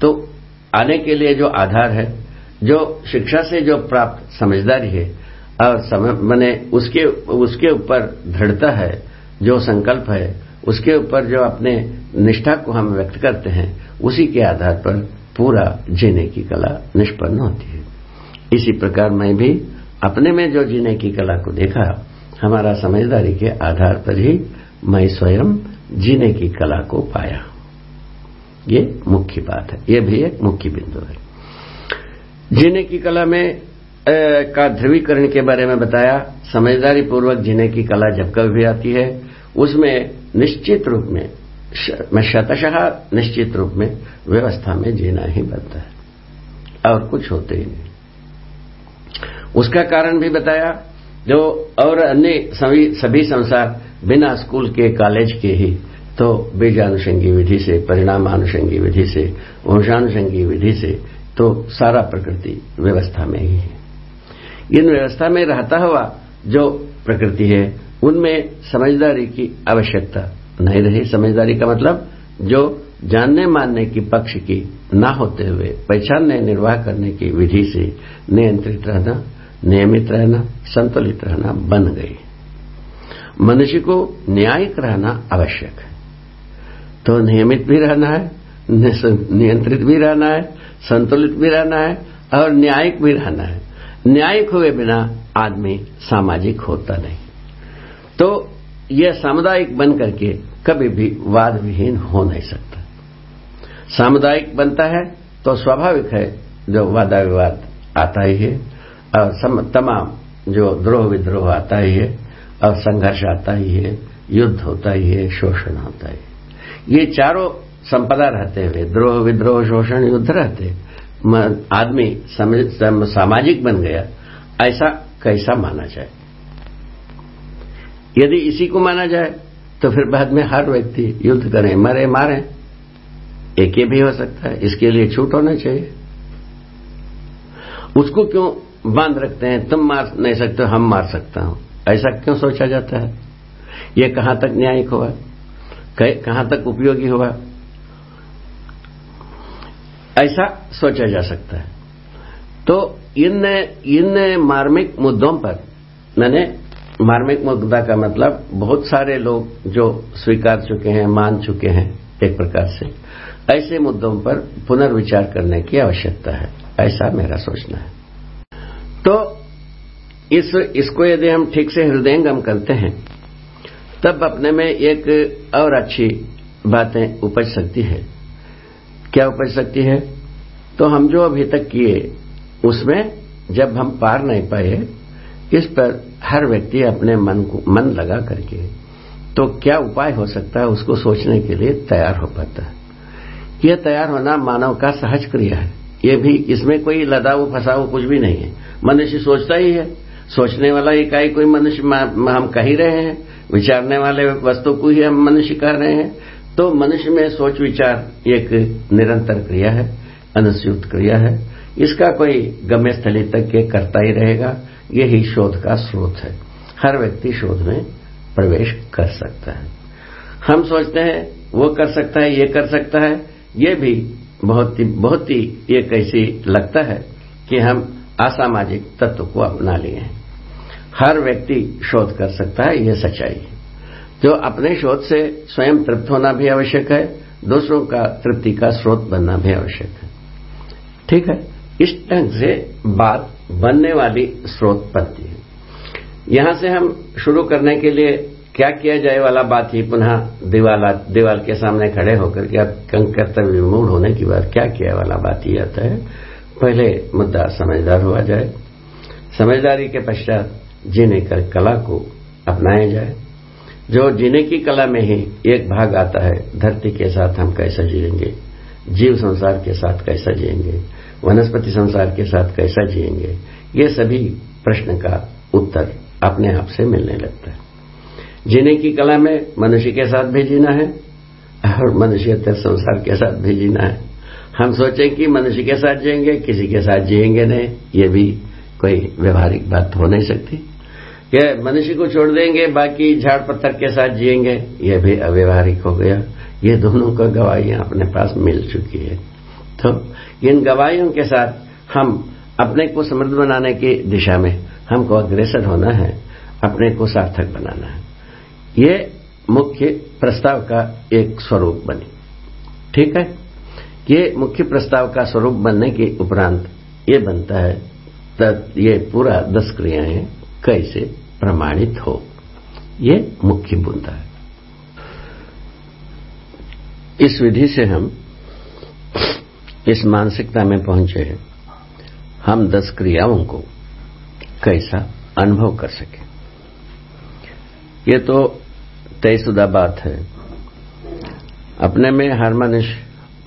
तो आने के लिए जो आधार है, जो शिक्षा से जो प्राप्त समझदारी है, और मैंने उसके उसके ऊपर दृढ़ता है, जो संकल्प है, उसके ऊपर जो अपने निष्ठा को हम व्यक्त करते हैं, उसी के आधार पर पूरा जीने की कला निष्पन्न होती है। इसी प्रकार मैं भी अपने में जो जीने की कला को देखा हमारा समझदारी के आधार पर ही मैं स्वयं जीने की कला को पाया। ये मुख्य बात है। ये भी एक मुख्य बिंदु है। जीने की कला में ए, का ध्रुवीकरण के बारे में बताया समझदारी पूर्वक जीने की कला जब कभी भी आती है उसमें निश्चित रूप में मैं निश्चित रूप में व्यवस्था में जीना ही बनता है। और कुछ होते ही नहीं। उसका कारण भी बताया, जो और अन्य सभी सभी संसार बिना स्कूल के, कॉलेज के ही तो बीजानुषंगी विधि से परिणाम अनुषंगी विधि से वंशानुषंगी विधि से तो सारा प्रकृति व्यवस्था में ही है। इन व्यवस्था में रहता हुआ जो प्रकृति है, उनमें समझदारी की आवश्यकता नहीं रही। समझदारी का मतलब जो जानने मानने की पक्ष की न होते हुए, पहचानने, निर्वाह करने की विधि से नियंत्रित रहना, नियमित रहना, संतुलित रहना बन गई। मनुष्य को न्यायिक रहना आवश्यक है। तो नियमित भी रहना है नियंत्रित भी रहना है, संतुलित भी रहना है और न्यायिक भी रहना है। न्यायिक हुए बिना आदमी सामाजिक होता नहीं। तो यह सामुदायिक बन करके कभी भी वाद विहीन हो नहीं सकता। सामुदायिक बनता है तो स्वाभाविक है, जो वादा विवाद आता ही है, और तमाम जो द्रोह विद्रोह आता ही है, और संघर्ष आता ही है, युद्ध होता ही है, शोषण होता है ये चारों संपदा रहते हुए द्रोह विद्रोह शोषण, युद्ध रहते आदमी सामाजिक बन गया, ऐसा कैसा माना जाए? यदि इसी को माना जाए तो फिर बाद में हर व्यक्ति युद्ध करें, मरे, मारे। एक ही भी हो सकता है, इसके लिए छूट होना चाहिए। उसको क्यों बाँध रखते हैं, तुम मार नहीं सकते, हम मार सकता हूँ। ऐसा क्यों सोचा जाता है? ये कहाँ तक न्यायिक हुआ? कहाँ तक उपयोगी हुआ? ऐसा सोचा जा सकता है। तो इन इन मार्मिक मुद्दों पर, मैंने मार्मिक मुद्दा का मतलब बहुत सारे लोग जो स्वीकार चुके हैं, मान चुके हैं एक प्रकार से, ऐसे मुद्दों पर पुनर्विचार करने की आवश्यकता है। ऐसा मेरा सोचना है। तो इस, इसको यदि हम ठीक से हृदयंगम करते हैं, तब अपने में एक और अच्छी बातें उपज सकती है। क्या उपज सकती है? तो हम जो अभी तक किए, उसमें जब हम पार नहीं पाए, इस पर हर व्यक्ति अपने मन को, मन लगा करके तो क्या उपाय हो सकता है उसको सोचने के लिए तैयार हो पाता है? यह तैयार होना मानव का सहज क्रिया है। ये भी इसमें कोई लदाव फसाऊ कुछ भी नहीं है। मनुष्य सोचता ही है। सोचने वाला इकाई कोई मनुष्य हम कह ही रहे हैं। विचारने वाले वस्तु को ही हम मनुष्य कह रहे हैं। तो मनुष्य में सोच विचार एक निरंतर क्रिया है, अनुस्यूत क्रिया है। इसका कोई गम्य स्थली तक के करता ही रहेगा। यही शोध का स्रोत है। हर व्यक्ति शोध में प्रवेश कर सकता है। हम सोचते हैं, वो कर सकता है, ये कर सकता है। ये भी बहुत ही बहुत ही ये कैसी लगता है कि हम असामाजिक तत्व को अपना लिए हैं। हर व्यक्ति शोध कर सकता है यह सच्चाई है। जो अपने शोध से स्वयं तृप्त होना भी आवश्यक है, दूसरों का तृप्ति का स्रोत बनना भी आवश्यक है। ठीक है? इस ढंग से बात बनने वाली स्रोत बनती है यहाँ से हम शुरू करने के लिए क्या किया जाए वाला बात ही पुनः दीवाल दीवाल के सामने खड़े होकर के अब कर्तव्य विमूढ़ होने की बात, क्या किया वाला बात ही आता है। पहले मुद्दा समझदार हुआ जाए। समझदारी के पश्चात जीने कर कला को अपनाया जाए। जो जीने की कला में ही एक भाग आता है, धरती के साथ हम कैसा जिएँगे? जीव संसार के साथ कैसा जिएँगे? वनस्पति संसार के साथ कैसा जिएँगे? ये सभी प्रश्न का उत्तर अपने आप से मिलने लगता है। जीने की कला में मनुष्य के साथ भी जीना है और मनुष्य संसार के साथ भी जीना है। हम सोचें कि मनुष्य के साथ जिएँगे, किसी के साथ जिएँगे नहीं, ये भी कोई व्यवहारिक बात हो नहीं सकती। कि मनुष्य को छोड़ देंगे, बाकी झाड़ पत्थर के साथ जिएँगे यह भी अव्यवहारिक हो गया। ये दोनों का गवाहियाँ अपने पास मिल चुकी है। तो इन गवाहियों के साथ हम अपने को समृद्ध बनाने की दिशा में हमको अग्रेसर होना है, अपने को सार्थक बनाना है। ये मुख्य प्रस्ताव का एक स्वरूप बने। ठीक है? ये मुख्य प्रस्ताव का स्वरूप बनने के उपरांत ये बनता है, तब ये पूरा दस क्रियाएँ कैसे प्रमाणित हो। ये मुख्य बुंदा है। इस विधि से हम इस मानसिकता में पहुँचे हैं। हम दस क्रियाओं को कैसा अनुभव कर सके। ये तो तयशुदा बात है। अपने में हर मनुष्य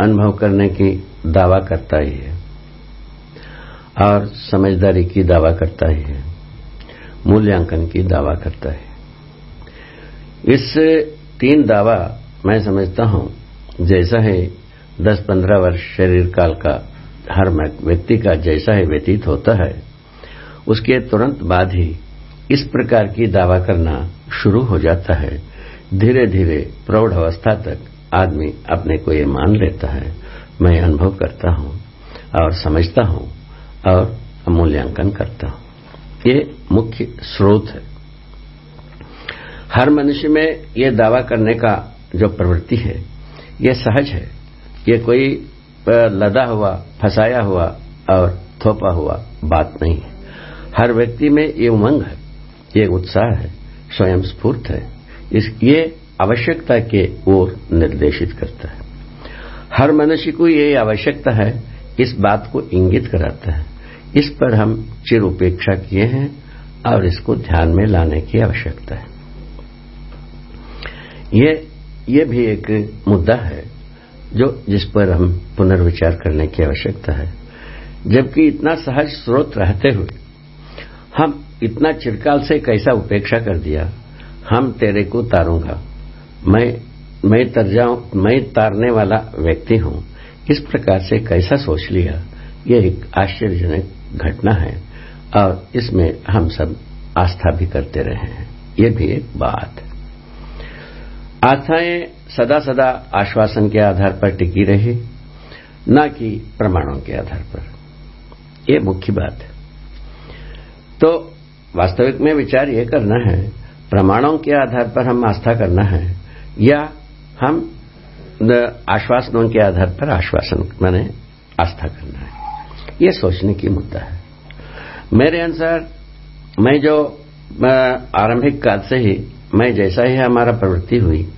अनुभव करने की दावा करता ही है। और समझदारी की दावा करता ही है। मूल्यांकन की दावा करता है। इस तीन दावा मैं समझता हूँ। जैसा है दस पंद्रह वर्ष शरीर काल का हर व्यक्ति का जैसा ही व्यतीत होता है, उसके तुरंत बाद ही इस प्रकार की दावा करना शुरू हो जाता है। धीरे धीरे प्रौढ़ अवस्था तक आदमी अपने को ये मान लेता है, मैं अनुभव करता हूँ और समझता हूँ और मूल्यांकन करता हूँ। ये मुख्य स्रोत है। हर मनुष्य में ये दावा करने का जो प्रवृत्ति है, ये सहज है। ये कोई लदा हुआ, फंसाया हुआ और थोपा हुआ बात नहीं है। हर व्यक्ति में ये उमंग है, ये उत्साह है, स्वयं स्फूर्त है। इस, ये आवश्यकता के ओर निर्देशित करता है। हर मनुष्य को ये आवश्यकता है, इस बात को इंगित कराता है। इस पर हम चिर उपेक्षा किए हैं और इसको ध्यान में लाने की आवश्यकता है। ये ये भी एक मुद्दा है जो जिस पर हम पुनर्विचार करने की आवश्यकता है। जबकि इतना सहज स्रोत रहते हुए हम इतना चिरकाल से कैसा उपेक्षा कर दिया, हम तेरे को तारूँगा। मैं मैं तर जाऊँ, मैं तारने वाला व्यक्ति हूँ। इस प्रकार से कैसा सोच लिया ये एक आश्चर्यजनक घटना है और इसमें हम सब आस्था भी करते रहे हैं। ये भी एक बात। आस्थाएँ सदा सदा आश्वासन के आधार पर टिकी रही, न कि प्रमाणों के आधार पर। यह मुख्य बात है। तो वास्तविक में विचार ये करना है, प्रमाणों के आधार पर हम आस्था करना है, या हम आश्वासनों के आधार पर आश्वासन, मैंने आस्था करना है। ये सोचने की मुद्दा है। मेरे अनुसार, मैं जो आरंभिक काल से ही, मैं जैसा ही हमारा प्रवृत्ति हुई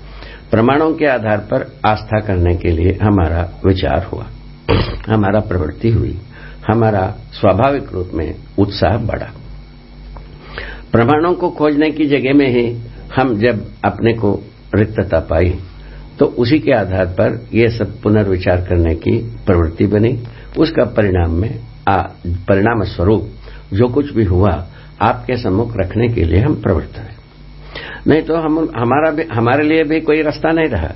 प्रमाणों के आधार पर आस्था करने के लिए हमारा विचार हुआ। हमारा प्रवृत्ति हुई। हमारा स्वाभाविक रूप में उत्साह बढ़ा। प्रमाणों को खोजने की जगह में ही हम जब अपने को रिक्तता पाई तो उसी के आधार पर यह सब पुनर्विचार करने की प्रवृत्ति बनी। उसका परिणाम में परिणाम स्वरूप जो कुछ भी हुआ, आपके सम्मुख रखने के लिए हम प्रवृत्त हैं नहीं तो हम हमारा भी, हमारे लिए भी कोई रास्ता नहीं रहा।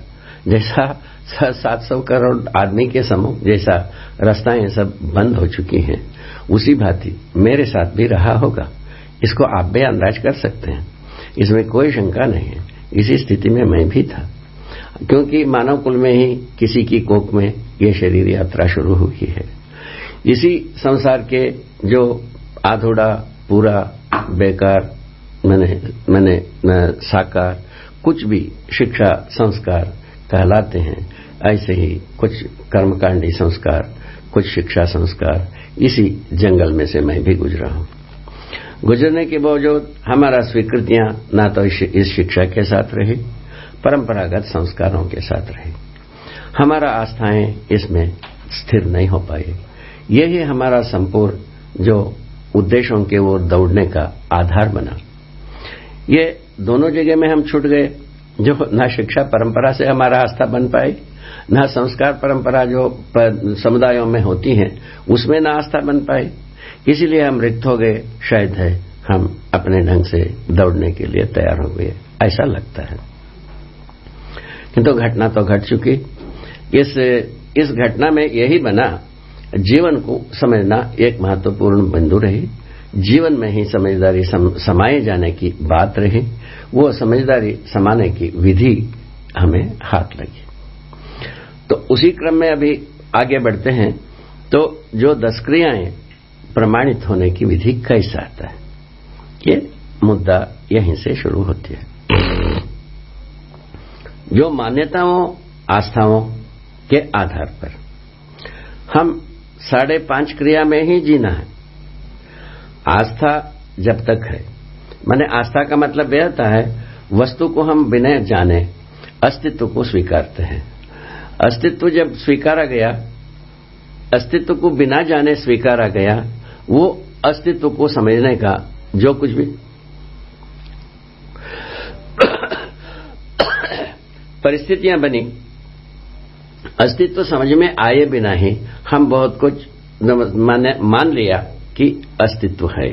जैसा सात सौ करोड़ आदमी के समूह, जैसा रास्ताएँ सब बंद हो चुकी हैं, उसी भांति मेरे साथ भी रहा होगा। इसको आप भी अंदाज कर सकते हैं। इसमें कोई शंका नहीं है। इसी स्थिति में मैं भी था। क्योंकि मानव कुल में ही किसी की कोख में ये शरीर यात्रा शुरू हुई है। इसी संसार के जो आधोड़ा, पूरा, बेकार मैंने मैंने साकार, कुछ भी शिक्षा संस्कार कहलाते हैं, ऐसे ही कुछ कर्मकांडी संस्कार, कुछ शिक्षा संस्कार इसी जंगल में से मैं भी गुजरा हूँ। गुजरने के बावजूद हमारा स्वीकृतियाँ न तो इस शिक्षा के साथ रही, परंपरागत संस्कारों के साथ रही। हमारा आस्थाएँ इसमें स्थिर नहीं हो पाई। यही हमारा संपूर्ण जो उद्देश्यों के ओर दौड़ने का आधार बना। ये दोनों जगह में हम छूट गए, जो न शिक्षा परंपरा से हमारा आस्था बन पाई, न संस्कार परंपरा जो समुदायों में होती है, उसमें न आस्था बन पाई। इसीलिए हम रिक्त हो गए, शायद है, हम अपने ढंग से दौड़ने के लिए तैयार हो गए, ऐसा लगता है। किंतु घटना तो घट चुकी। इस इस घटना में यही बना, जीवन को समझना एक महत्वपूर्ण बिंदु रही। जीवन में ही समझदारी सम, समाये जाने की बात रही वो समझदारी समाने की विधि हमें हाथ लगी। तो उसी क्रम में अभी आगे बढ़ते हैं तो जो दस क्रियाएँ प्रमाणित होने की विधि कैसा आता है ये मुद्दा यहीं से शुरू होती है। जो मान्यताओं आस्थाओं के आधार पर हम साढ़े पाँच क्रिया में ही जीना है आस्था जब तक है। माने आस्था का मतलब यह होता है, वस्तु को हम बिना जाने, अस्तित्व को स्वीकारते हैं। अस्तित्व जब स्वीकारा गया, अस्तित्व को बिना जाने स्वीकारा गया, वो अस्तित्व को समझने का जो कुछ भी परिस्थितियाँ बनी, अस्तित्व समझ में आए बिना ही हम बहुत कुछ मान लिया। कि अस्तित्व है।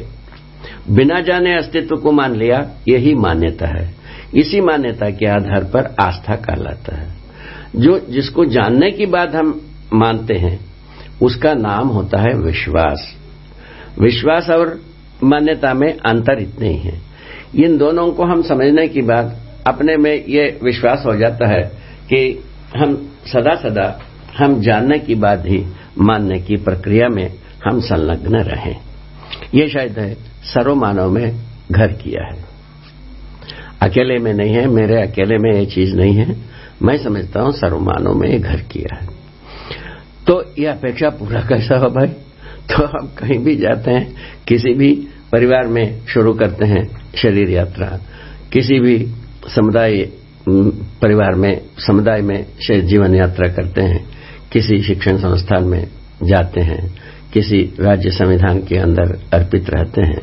बिना जाने अस्तित्व को मान लिया, यही मान्यता है। इसी मान्यता के आधार पर आस्था कहलाता है। जो, जिसको जानने की बात हम मानते हैं, उसका नाम होता है विश्वास। विश्वास और मान्यता में अंतर इतने ही है। इन दोनों को हम समझने की बात, अपने में ये विश्वास हो जाता है कि हम सदा सदा हम जानने की बात ही मानने की प्रक्रिया में हम संलग्न रहें। ये शायद है सर्वमानव में घर किया है। अकेले में नहीं है, मेरे अकेले में ये चीज़ नहीं है। मैं समझता हूँ सर्वमानव में ये घर किया है। तो ये अपेक्षा पूरा कैसा हो भाई? तो हम कहीं भी जाते हैं, किसी भी परिवार में शुरू करते हैं शरीर यात्रा। किसी भी समुदाय परिवार में, समुदाय में जीवन यात्रा करते हैं। किसी शिक्षण संस्थान में जाते हैं। किसी राज्य संविधान के अंदर अर्पित रहते हैं।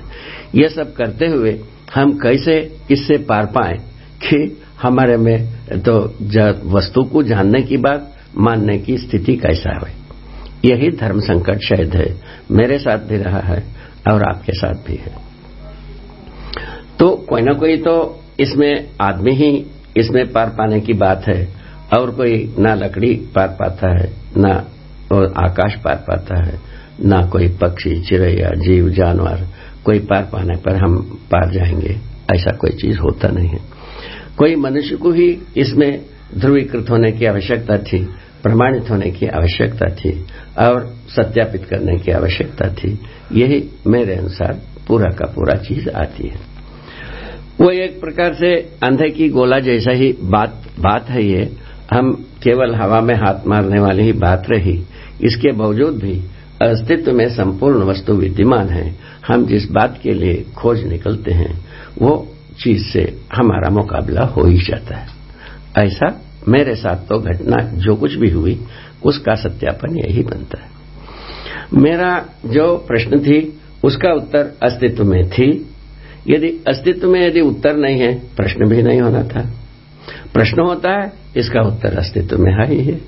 ये सब करते हुए हम कैसे इससे पार पाए कि हमारे में तो वस्तु को जानने की बात, मानने की स्थिति कैसा है? यही धर्म संकट शायद है। मेरे साथ भी रहा है और आपके साथ भी है। तो कोई ना कोई तो इसमें आदमी ही इसमें पार पाने की बात है और कोई ना लकड़ी पार पाता है, ना आकाश पार पाता है। ना कोई पक्षी चिड़ैया जीव, जानवर, कोई पार पाने पर हम पार जाएँगे। ऐसा कोई चीज़ होता नहीं है। कोई मनुष्य को ही इसमें ध्रुवीकृत होने की आवश्यकता थी, प्रमाणित होने की आवश्यकता थी और सत्यापित करने की आवश्यकता थी। यही मेरे अनुसार पूरा का पूरा चीज़ आती है। वो एक प्रकार से अंधे की गोला जैसा ही बात बात है ये। हम केवल हवा में हाथ मारने वाली ही बात रही। इसके बावजूद भी अस्तित्व में संपूर्ण वस्तु विद्यमान है। हम जिस बात के लिए खोज निकलते हैं, वो चीज़ से हमारा मुकाबला हो ही जाता है। ऐसा मेरे साथ तो घटना जो कुछ भी हुई, उसका सत्यापन यही बनता है। मेरा जो प्रश्न थी, उसका उत्तर अस्तित्व में थी। यदि अस्तित्व में यदि उत्तर नहीं है, प्रश्न भी नहीं होना था। प्रश्न होता है, इसका उत्तर अस्तित्व में है ही है।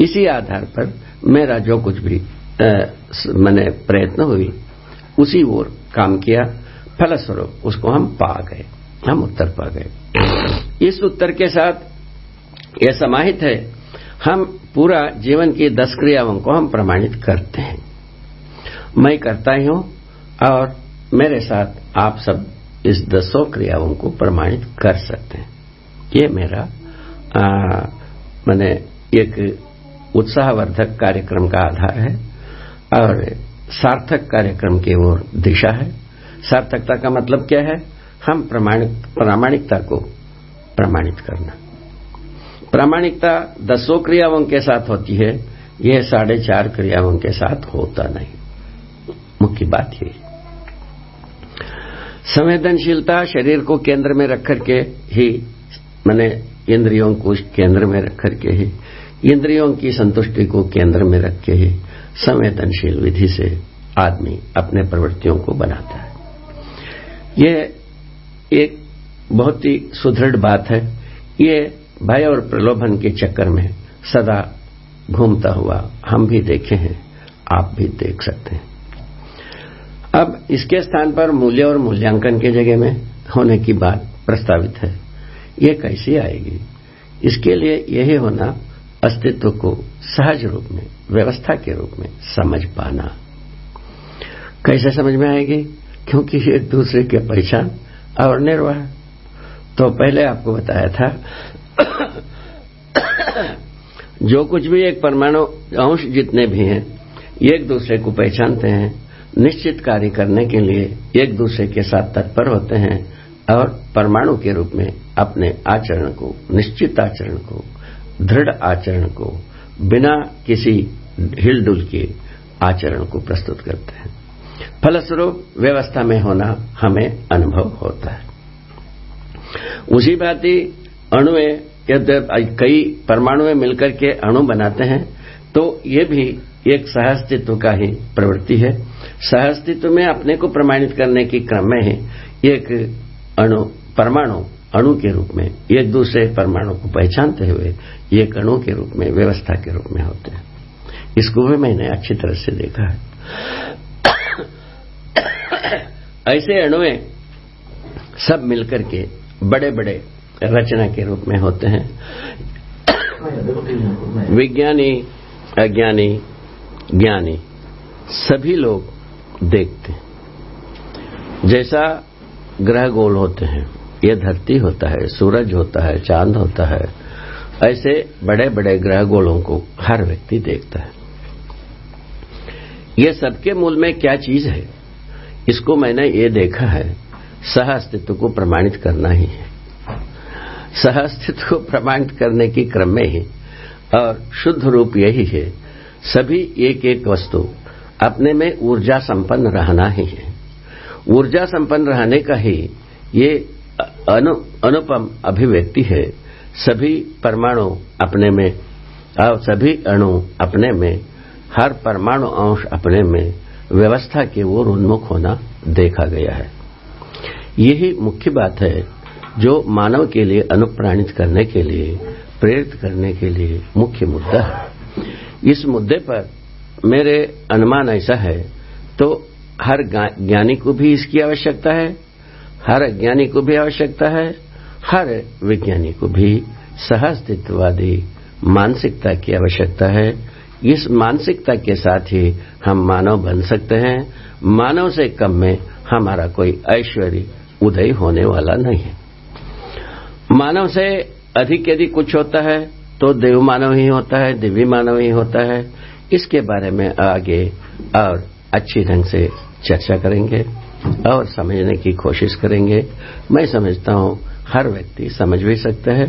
इसी आधार पर मेरा जो कुछ भी मैंने प्रयत्न हुई। उसी ओर काम किया। फलस्वरूप उसको हम पा गए। हम उत्तर पा गए। इस उत्तर के साथ यह समाहित है। हम पूरा जीवन की दस क्रियाओं को हम प्रमाणित करते हैं। मैं करता ही हूँ और मेरे साथ आप सब इस दसों क्रियाओं को प्रमाणित कर सकते हैं। ये मेरा मैंने एक उत्साहवर्धक कार्यक्रम का आधार है। और सार्थक कार्यक्रम की ओर दिशा है। सार्थकता का मतलब क्या है? हम प्रामाणिकता को प्रमाणित करना। प्रामाणिकता दसों क्रियाओं के साथ होती है, यह साढ़े चार क्रियाओं के साथ होता नहीं। मुख्य बात यही संवेदनशीलता शरीर को केंद्र में रख करके ही, मैंने इंद्रियों को केंद्र में रख करके ही, इंद्रियों की संतुष्टि को केंद्र में रख के ही संवेदनशील विधि से आदमी अपने प्रवृत्तियों को बनाता है। यह एक बहुत ही सुदृढ़ बात है। ये भय और प्रलोभन के चक्कर में सदा घूमता हुआ हम भी देखे हैं, आप भी देख सकते हैं। अब इसके स्थान पर मूल्य और मूल्यांकन के जगह में होने की बात प्रस्तावित है। ये कैसी आएगी? इसके लिए यही होना अस्तित्व को सहज रूप में, व्यवस्था के रूप में समझ पाना। कैसे समझ में आएगी? क्योंकि एक दूसरे की पहचान और निर्वाह। तो पहले आपको बताया था, जो कुछ भी एक परमाणु अंश जितने भी हैं, एक दूसरे को पहचानते हैं, निश्चित कार्य करने के लिए एक दूसरे के साथ तत्पर होते हैं और परमाणु के रूप में अपने आचरण को, निश्चित आचरण को दृढ़ आचरण को, बिना किसी हिलडुल के आचरण को प्रस्तुत करते हैं। फलस्वरूप व्यवस्था में होना हमें अनुभव होता है। उसी भांति अणु कई परमाणु मिलकर के अणु बनाते हैं तो ये भी एक सहअस्तित्व का ही प्रवृत्ति है। सहअस्तित्व में अपने को प्रमाणित करने के क्रम में ही एक अणु, परमाणु अणु के रूप में, एक दूसरे परमाणु को पहचानते हुए एक अणु के रूप में, व्यवस्था के रूप में होते हैं। इसको भी मैंने अच्छी तरह से देखा है। ऐसे अणुए सब मिलकर के बड़े बड़े रचना के रूप में होते हैं। विज्ञानी, अज्ञानी, ज्ञानी, सभी लोग देखते हैं। जैसा ग्रह गोल होते हैं ये धरती होता है, सूरज होता है, चाँद होता है। ऐसे बड़े बड़े ग्रह गोलों को हर व्यक्ति देखता है। ये सबके मूल में क्या चीज़ है? इसको मैंने ये देखा है, सह अस्तित्व को प्रमाणित करना ही है। सह अस्तित्व को प्रमाणित करने के क्रम में ही, और शुद्ध रूप यही है, सभी एक एक वस्तु अपने में ऊर्जा संपन्न रहना ही है। ऊर्जा संपन्न रहने का ही ये अनु, अनुपम अभिव्यक्ति है। सभी परमाणु अपने में और सभी अणु अपने में हर परमाणु अंश अपने में व्यवस्था के ओर उन्मुख होना देखा गया है। यही मुख्य बात है जो मानव के लिए अनुप्राणित करने के लिए प्रेरित करने के लिए मुख्य मुद्दा है। इस मुद्दे पर मेरे अनुमान ऐसा है तो हर ज्ञानी को भी इसकी आवश्यकता है हर अज्ञानी को भी आवश्यकता है, हर विज्ञानी को भी सहअस्तित्ववादी मानसिकता की आवश्यकता है। इस मानसिकता के साथ ही हम मानव बन सकते हैं। मानव से कम में हमारा कोई ऐश्वर्य उदय होने वाला नहीं है। मानव से अधिक यदि कुछ होता है तो देव मानव ही होता है, दिव्य मानव ही होता है। इसके बारे में आगे और अच्छी ढंग से चर्चा करेंगे। और समझने की कोशिश करेंगे। मैं समझता हूँ, हर व्यक्ति समझ भी सकता है,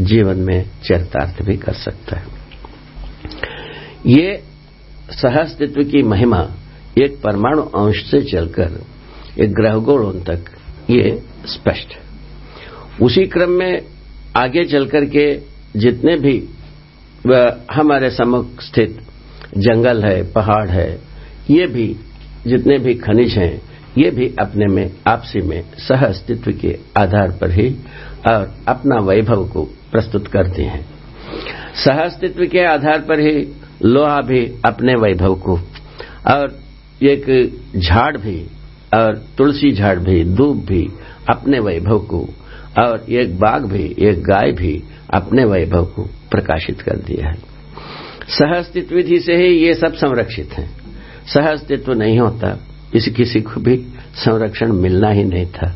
जीवन में चरितार्थ भी कर सकता है। ये सहअस्तित्व की महिमा एक परमाणु अंश से चलकर एक ग्रहगोलों तक ये स्पष्ट उसी क्रम में आगे चलकर के जितने भी हमारे समुख स्थित जंगल है, पहाड़ है, ये भी जितने भी खनिज हैं ये भी अपने में, आपसी में सह अस्तित्व के आधार पर ही और अपना वैभव को प्रस्तुत करते हैं। सह अस्तित्व के आधार पर ही लोहा भी अपने वैभव को और एक झाड़ भी और तुलसी झाड़ भी दूब भी अपने वैभव को और एक बाघ भी, एक गाय भी अपने वैभव को प्रकाशित कर दिया है। सह अस्तित्व विधि से ही ये सब संरक्षित हैं। सह अस्तित्व नहीं होता। इस किसी को भी संरक्षण मिलना ही नहीं था।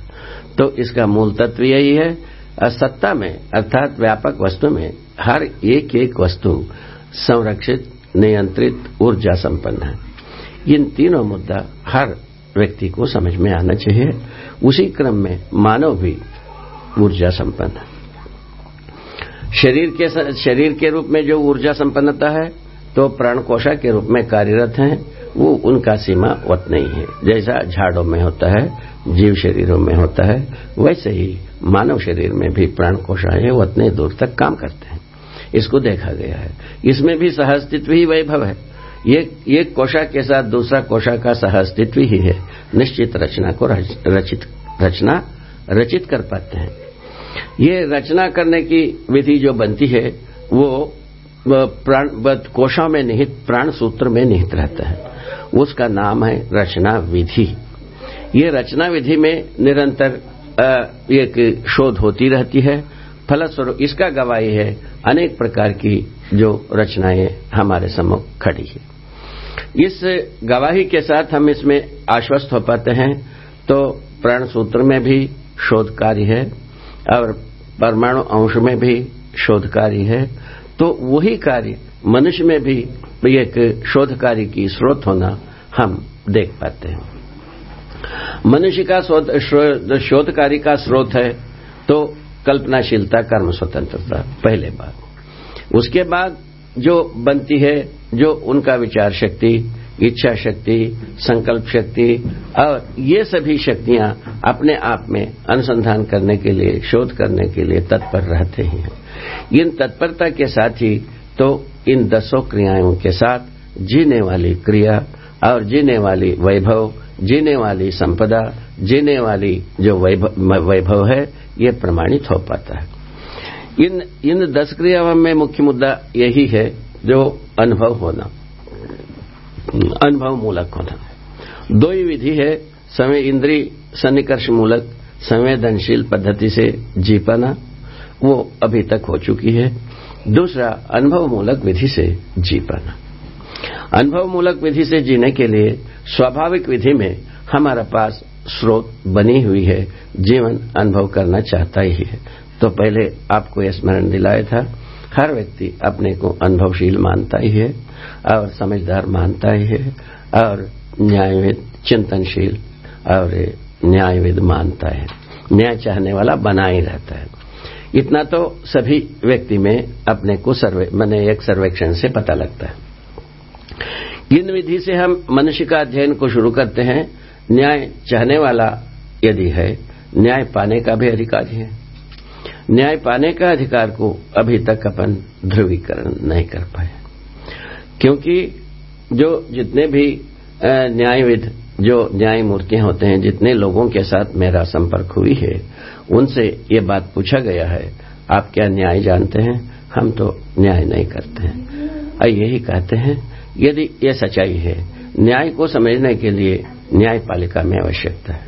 तो इसका मूल तत्व यही है असत्ता में, अर्थात व्यापक वस्तु में, हर एक एक वस्तु संरक्षित, नियंत्रित, ऊर्जा संपन्न है। इन तीनों मुद्दा हर व्यक्ति को समझ में आना चाहिए। उसी क्रम में मानव भी ऊर्जा संपन्न है। शरीर के शरीर के रूप में जो ऊर्जा संपन्नता है तो प्राणकोशा के रूप में कार्यरत हैं। वो उनका सीमा वत नहीं है। जैसा झाड़ों में होता है जीव शरीरों में होता है वैसे ही मानव शरीर में भी प्राण कोशाएँ उतने दूर तक काम करते हैं। इसको देखा गया है। इसमें भी सहअस्तित्व ही वैभव है। ये एक कोशा के साथ दूसरा कोशा का सहअस्तित्व ही है। निश्चित रचना को रच, रचित रचना रचित कर पाते हैं। ये रचना करने की विधि जो बनती है वो प्राण कोशा में निहित प्राण सूत्र में निहित रहता है। उसका नाम है रचना विधि। ये रचना विधि में निरंतर एक शोध होती रहती है। फलस्वरूप इसका गवाही है अनेक प्रकार की जो रचनाएँ हमारे सम्मुख खड़ी है। इस गवाही के साथ हम इसमें आश्वस्त हो पाते हैं। तो प्राण सूत्र में भी शोध कार्य है और परमाणु अंश में भी शोध कार्य है। तो वही कार्य मनुष्य में भी एक शोध कार्य की स्रोत होना हम देख पाते हैं। मनुष्य का शोध कार्य का स्रोत है तो कल्पनाशीलता कर्म स्वतंत्रता, पहले बात। उसके बाद जो बनती है, जो उनका विचार शक्ति, इच्छा शक्ति, संकल्प शक्ति, और ये सभी शक्तियाँ अपने आप में अनुसंधान करने के लिए, शोध करने के लिए तत्पर रहते हैं। इन तत्परता के साथ ही तो इन दसों क्रियाओं के साथ जीने वाली क्रिया और जीने वाली वैभव, जीने वाली संपदा, जीने वाली जो वैभव है, ये प्रमाणित हो पाता है। इन इन दस क्रियाओं में मुख्य मुद्दा यही है जो अनुभव होना। अनुभव मूलक होना। दो ही विधि है, समय इंद्री सन्निकर्ष मूलक, संवेदनशील पद्धति से जी पाना, वो अभी तक हो चुकी है। दूसरा अनुभव मूलक विधि से जी पाना अनुभव मूलक विधि से जीने के लिए स्वाभाविक विधि में हमारा पास स्रोत बनी हुई है, जीवन अनुभव करना चाहता ही है। तो पहले आपको यह स्मरण दिलाया था, हर व्यक्ति अपने को अनुभवशील मानता ही है, और समझदार मानता ही है, और न्यायविद, चिंतनशील और न्यायविद मानता है। न्याय चाहने वाला बना ही रहता है। इतना तो सभी व्यक्ति में अपने को सर्वे, मैंने एक सर्वेक्षण से पता लगता है। इन विधि से हम मनुष्य का अध्ययन को शुरू करते हैं। न्याय चाहने वाला यदि है, न्याय पाने का भी अधिकारी है। न्याय पाने का अधिकार को अभी तक अपन ध्रुवीकरण नहीं कर पाए। क्योंकि जो जितने भी न्यायविद, जो न्याय मूर्तियाँ होते हैं, जितने लोगों के साथ मेरा संपर्क हुई है उनसे ये बात पूछा गया है, आप क्या न्याय जानते हैं? हम तो न्याय नहीं करते हैं। और यही कहते हैं, यदि ये सच्चाई है, न्याय को समझने के लिए न्यायपालिका में आवश्यकता है।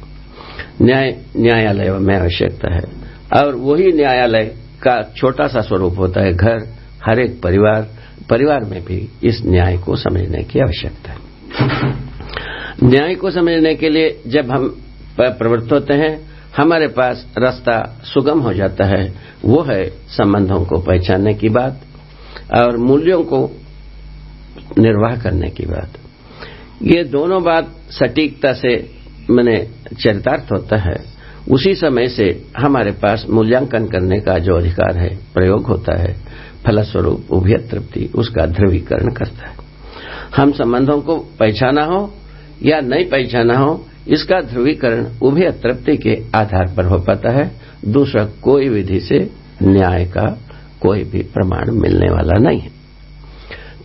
न्याय, न्यायालय में आवश्यकता है। और वही न्यायालय का छोटा सा स्वरूप होता है, घर, हर एक परिवार परिवार में भी इस न्याय को समझने की आवश्यकता है। न्याय को समझने के लिए जब हम प्रवृत्त होते हैं हमारे पास रास्ता सुगम हो जाता है, वो है संबंधों को पहचानने की बात और मूल्यों को निर्वाह करने की बात। ये दोनों बात सटीकता से मैंने चरितार्थ होता है। उसी समय से हमारे पास मूल्यांकन करने का जो अधिकार है, प्रयोग होता है, फलस्वरूप उभय तृप्ति उसका ध्रुवीकरण करता है। हम संबंधों को पहचाना हो या नहीं पहचाना हो इसका ध्रुवीकरण उभय तृप्ति के आधार पर हो पाता है। दूसरा, कोई विधि से न्याय का कोई भी प्रमाण मिलने वाला नहीं है।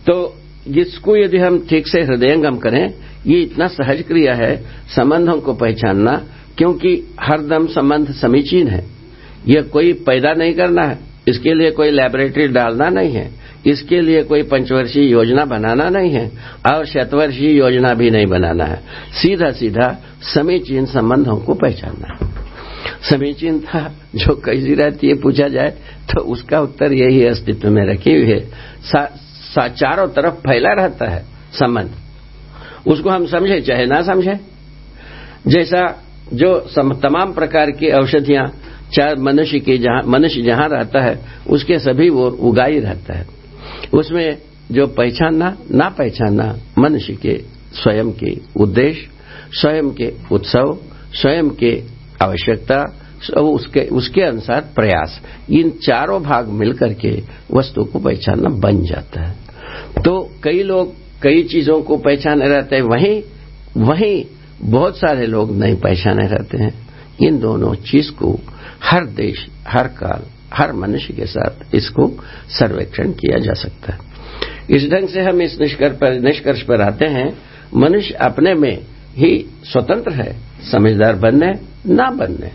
तो जिसको यदि हम ठीक से हृदयंगम करें, ये इतना सहज क्रिया है, संबंधों को पहचानना, क्योंकि हरदम संबंध समीचीन है। यह कोई पैदा नहीं करना है, इसके लिए कोई लेबोरेटरी डालना नहीं है। इसके लिए कोई पंचवर्षीय योजना बनाना नहीं है और शतवर्षीय योजना भी नहीं बनाना है। सीधा सीधा समीचीन संबंधों को पहचानना। है समीचीन था जो कैसी रहती है पूछा जाए तो उसका उत्तर यही अस्तित्व में रखी हुई है। सा, सा चारों तरफ़ फैला रहता है संबंध। उसको हम समझे चाहे ना समझे। जैसा जो सम, तमाम प्रकार की औषधियाँ चाहे मनुष्य के जहाँ मनुष्य जहाँ रहता है उसके सभी वो उगाई रहता है। उसमें जो पहचानना, ना पहचानना, मनुष्य के स्वयं के उद्देश्य, स्वयं के उत्सव, स्वयं के आवश्यकता उसके उसके अनुसार प्रयास। इन चारों भाग मिलकर के वस्तु को पहचानना बन जाता है। तो कई लोग कई चीज़ों को पहचाने रहते हैं, वहीं वहीं बहुत सारे लोग नहीं पहचाने रहते हैं। इन दोनों चीज़ को हर देश, हर काल हर मनुष्य के साथ इसको सर्वेक्षण किया जा सकता है। इस ढंग से हम इस निष्कर्ष पर आते हैं, मनुष्य अपने में ही स्वतंत्र है, समझदार बनने, ना बनने।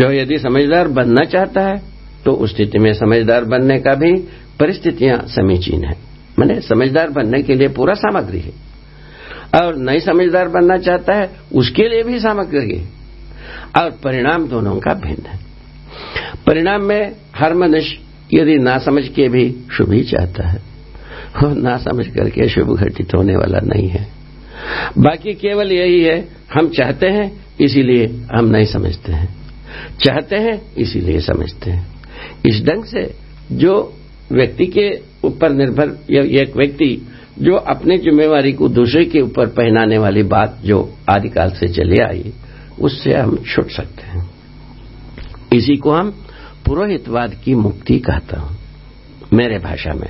जो यदि समझदार बनना चाहता है तो उस स्थिति में समझदार बनने का भी परिस्थितियाँ समीचीन है। मैंने समझदार बनने के लिए पूरा सामग्री है। और नई समझदार बनना चाहता है, उसके लिए भी सामग्री है। और परिणाम दोनों का भिन्न है। परिणाम में हर मनुष्य यदि ना समझ के भी शुभ ही चाहता है। वो ना समझ करके शुभ घटित होने वाला नहीं है। बाकी केवल यही है, हम चाहते हैं, इसीलिए हम नहीं समझते हैं। चाहते हैं, इसीलिए समझते हैं। इस ढंग से जो व्यक्ति के ऊपर निर्भर एक व्यक्ति जो अपनी जिम्मेवारी को दूसरे के ऊपर पहनाने वाली बात जो आदिकाल से चली आई, उससे हम छुट सकते हैं। इसी को हम पुरोहितवाद की मुक्ति कहता हूँ, मेरे भाषा में।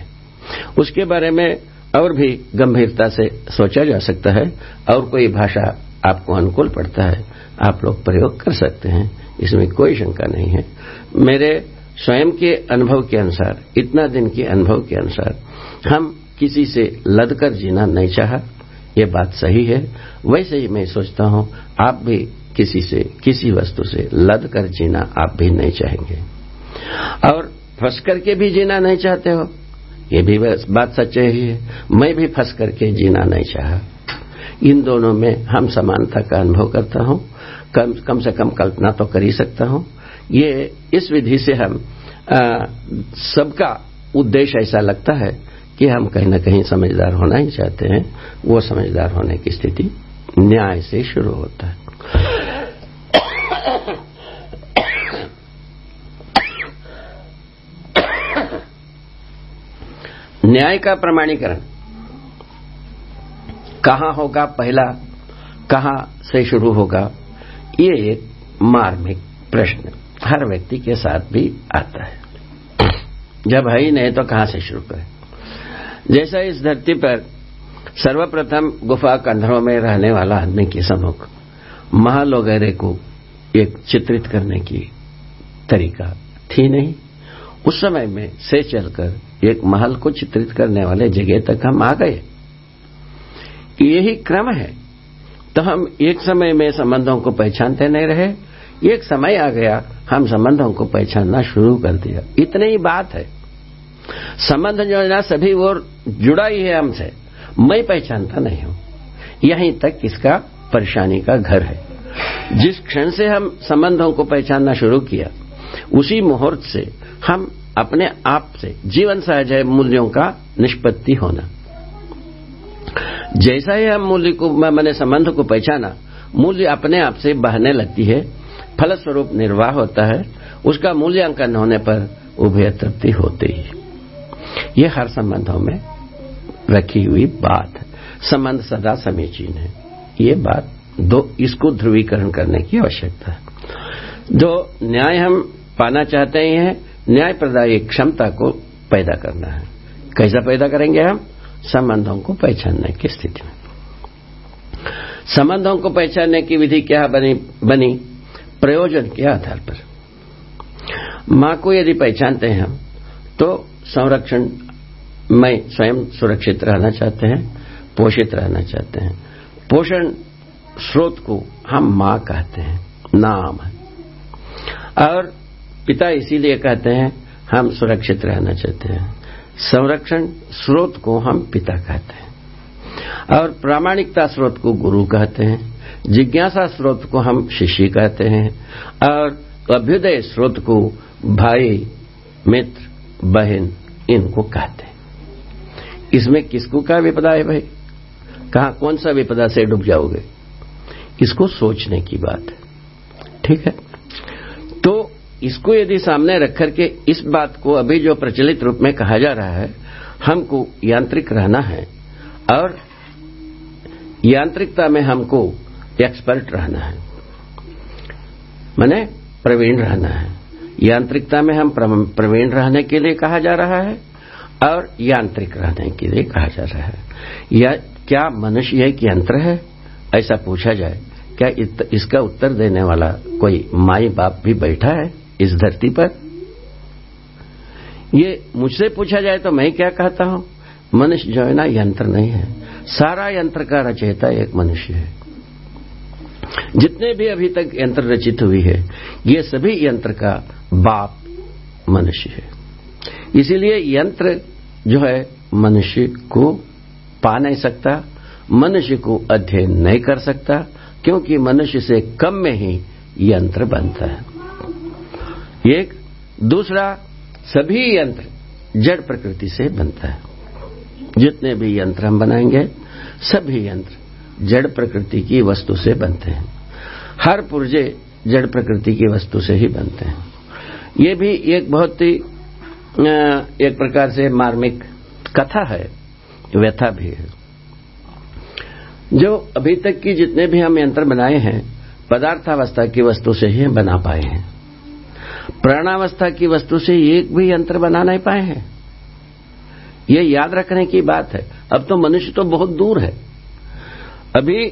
उसके बारे में और भी गंभीरता से सोचा जा सकता है और कोई भाषा आपको अनुकूल पड़ता है, आप लोग प्रयोग कर सकते हैं, इसमें कोई शंका नहीं है। मेरे स्वयं के अनुभव के अनुसार, इतना दिन के अनुभव के अनुसार, हम किसी से लदकर जीना नहीं चाहा, ये बात सही है। वैसे ही मैं सोचता हूँ, आप भी किसी से, किसी वस्तु से लद कर जीना आप भी नहीं चाहेंगे। और फंस करके भी जीना नहीं चाहते हो, ये भी बात सच्चे ही है। मैं भी फंस करके जीना नहीं चाहा। इन दोनों में हम समानता का अनुभव करता हूँ। कम कम से कम कल्पना तो कर ही सकता हूँ। ये, इस विधि से हम सबका उद्देश्य ऐसा लगता है कि हम कहीं न कहीं समझदार होना ही चाहते हैं। वो समझदार होने की स्थिति न्याय से शुरू होता है। न्याय का प्रमाणीकरण। कहाँ होगा पहला? कहाँ से शुरू होगा? ये एक मार्मिक प्रश्न हर व्यक्ति के साथ भी आता है। जब है ही नहीं तो कहाँ से शुरू करें? जैसा इस धरती पर सर्वप्रथम गुफा कंधरों में रहने वाला आदमी के सम्मुख महल वगैरह को एक चित्रित करने की तरीका थी नहीं। उस समय में से चलकर एक महल को चित्रित करने वाले जगह तक हम आ गए। यही क्रम है। तो हम एक समय में संबंधों को पहचानते नहीं रहे। एक समय आ गया, हम संबंधों को पहचानना शुरू कर दिया। इतनी ही बात है। संबंध जो है ना, सभी वो जुड़ा ही है हमसे। मैं पहचानता नहीं हूँ। यहीं तक इसका परेशानी का घर है। जिस क्षण से हम संबंधों को पहचानना शुरू किया, उसी मुहूर्त से हम अपने आप से जीवन सहज मूल्यों का निष्पत्ति होना। जैसा ही हम मूल्य को मैंने संबंध को पहचाना, मूल्य अपने आप से बहने लगती है, फलस्वरूप निर्वाह होता है, उसका मूल्यांकन होने पर उभय तृप्ति होती है। ये हर संबंधों में रखी हुई बात है। संबंध सदा समीचीन है। ये बात दो, इसको ध्रुवीकरण करने की आवश्यकता है। जो न्याय हम पाना चाहते हैं न्याय प्रदायी क्षमता को पैदा करना है। कैसा पैदा करेंगे हम? संबंधों को पहचानने की स्थिति में। संबंधों को पहचानने की विधि क्या बनी बनी? प्रयोजन के आधार पर। माँ को यदि पहचानते हैं हम तो संरक्षण में स्वयं सुरक्षित रहना चाहते हैं, पोषित रहना चाहते हैं। पोषण स्रोत को हम माँ कहते हैं, नाम है। और पिता इसीलिए कहते हैं, हम सुरक्षित रहना चाहते हैं। संरक्षण स्रोत को हम पिता कहते हैं। और प्रामाणिकता स्रोत को गुरु कहते हैं। जिज्ञासा स्रोत को हम शिष्य कहते हैं। और अभ्युदय स्रोत को भाई, मित्र, बहन, इनको कहते हैं। इसमें किसको क्या विपदा है भाई? कहा कौन सा विपदा से डूब जाओगे? इसको सोचने की बात है। ठीक है? तो इसको यदि सामने रख करके इस बात को अभी जो प्रचलित रूप में कहा जा रहा है, हमको यांत्रिक रहना है और यांत्रिकता में हमको एक्सपर्ट रहना है। मैंने प्रवीण रहना है। यांत्रिकता में हम प्रवीण रहने के लिए कहा जा रहा है और यांत्रिक रहने के लिए कहा जा रहा है। या क्या मनुष्य एक यंत्र है? ऐसा पूछा जाए, क्या इसका उत्तर देने वाला कोई माई बाप भी बैठा है इस धरती पर? ये मुझसे पूछा जाए तो मैं क्या कहता हूँ? मनुष्य जो है ना, यंत्र नहीं है। सारा यंत्र का रचयिता एक मनुष्य है। जितने भी अभी तक यंत्र रचित हुई है, ये सभी यंत्र का बाप मनुष्य है। इसीलिए यंत्र जो है, मनुष्य को पा नहीं सकता मनुष्य को अध्ययन नहीं कर सकता, क्योंकि मनुष्य से कम में ही यंत्र बनता है। एक दूसरा, सभी यंत्र जड़ प्रकृति से बनता है। जितने भी यंत्र हम बनाएँगे, सभी यंत्र जड़ प्रकृति की वस्तु से बनते हैं। हर पुर्जे जड़ प्रकृति की वस्तु से ही बनते हैं। ये भी एक बहुत ही एक प्रकार से मार्मिक कथा है, व्यथा भी है। जो अभी तक की जितने भी हम यंत्र बनाए हैं, पदार्थावस्था की वस्तु से ही बना पाए हैं। प्राणावस्था की वस्तु से एक भी यंत्र बना नहीं पाए हैं। यह याद रखने की बात है। अब तो मनुष्य तो बहुत दूर है। अभी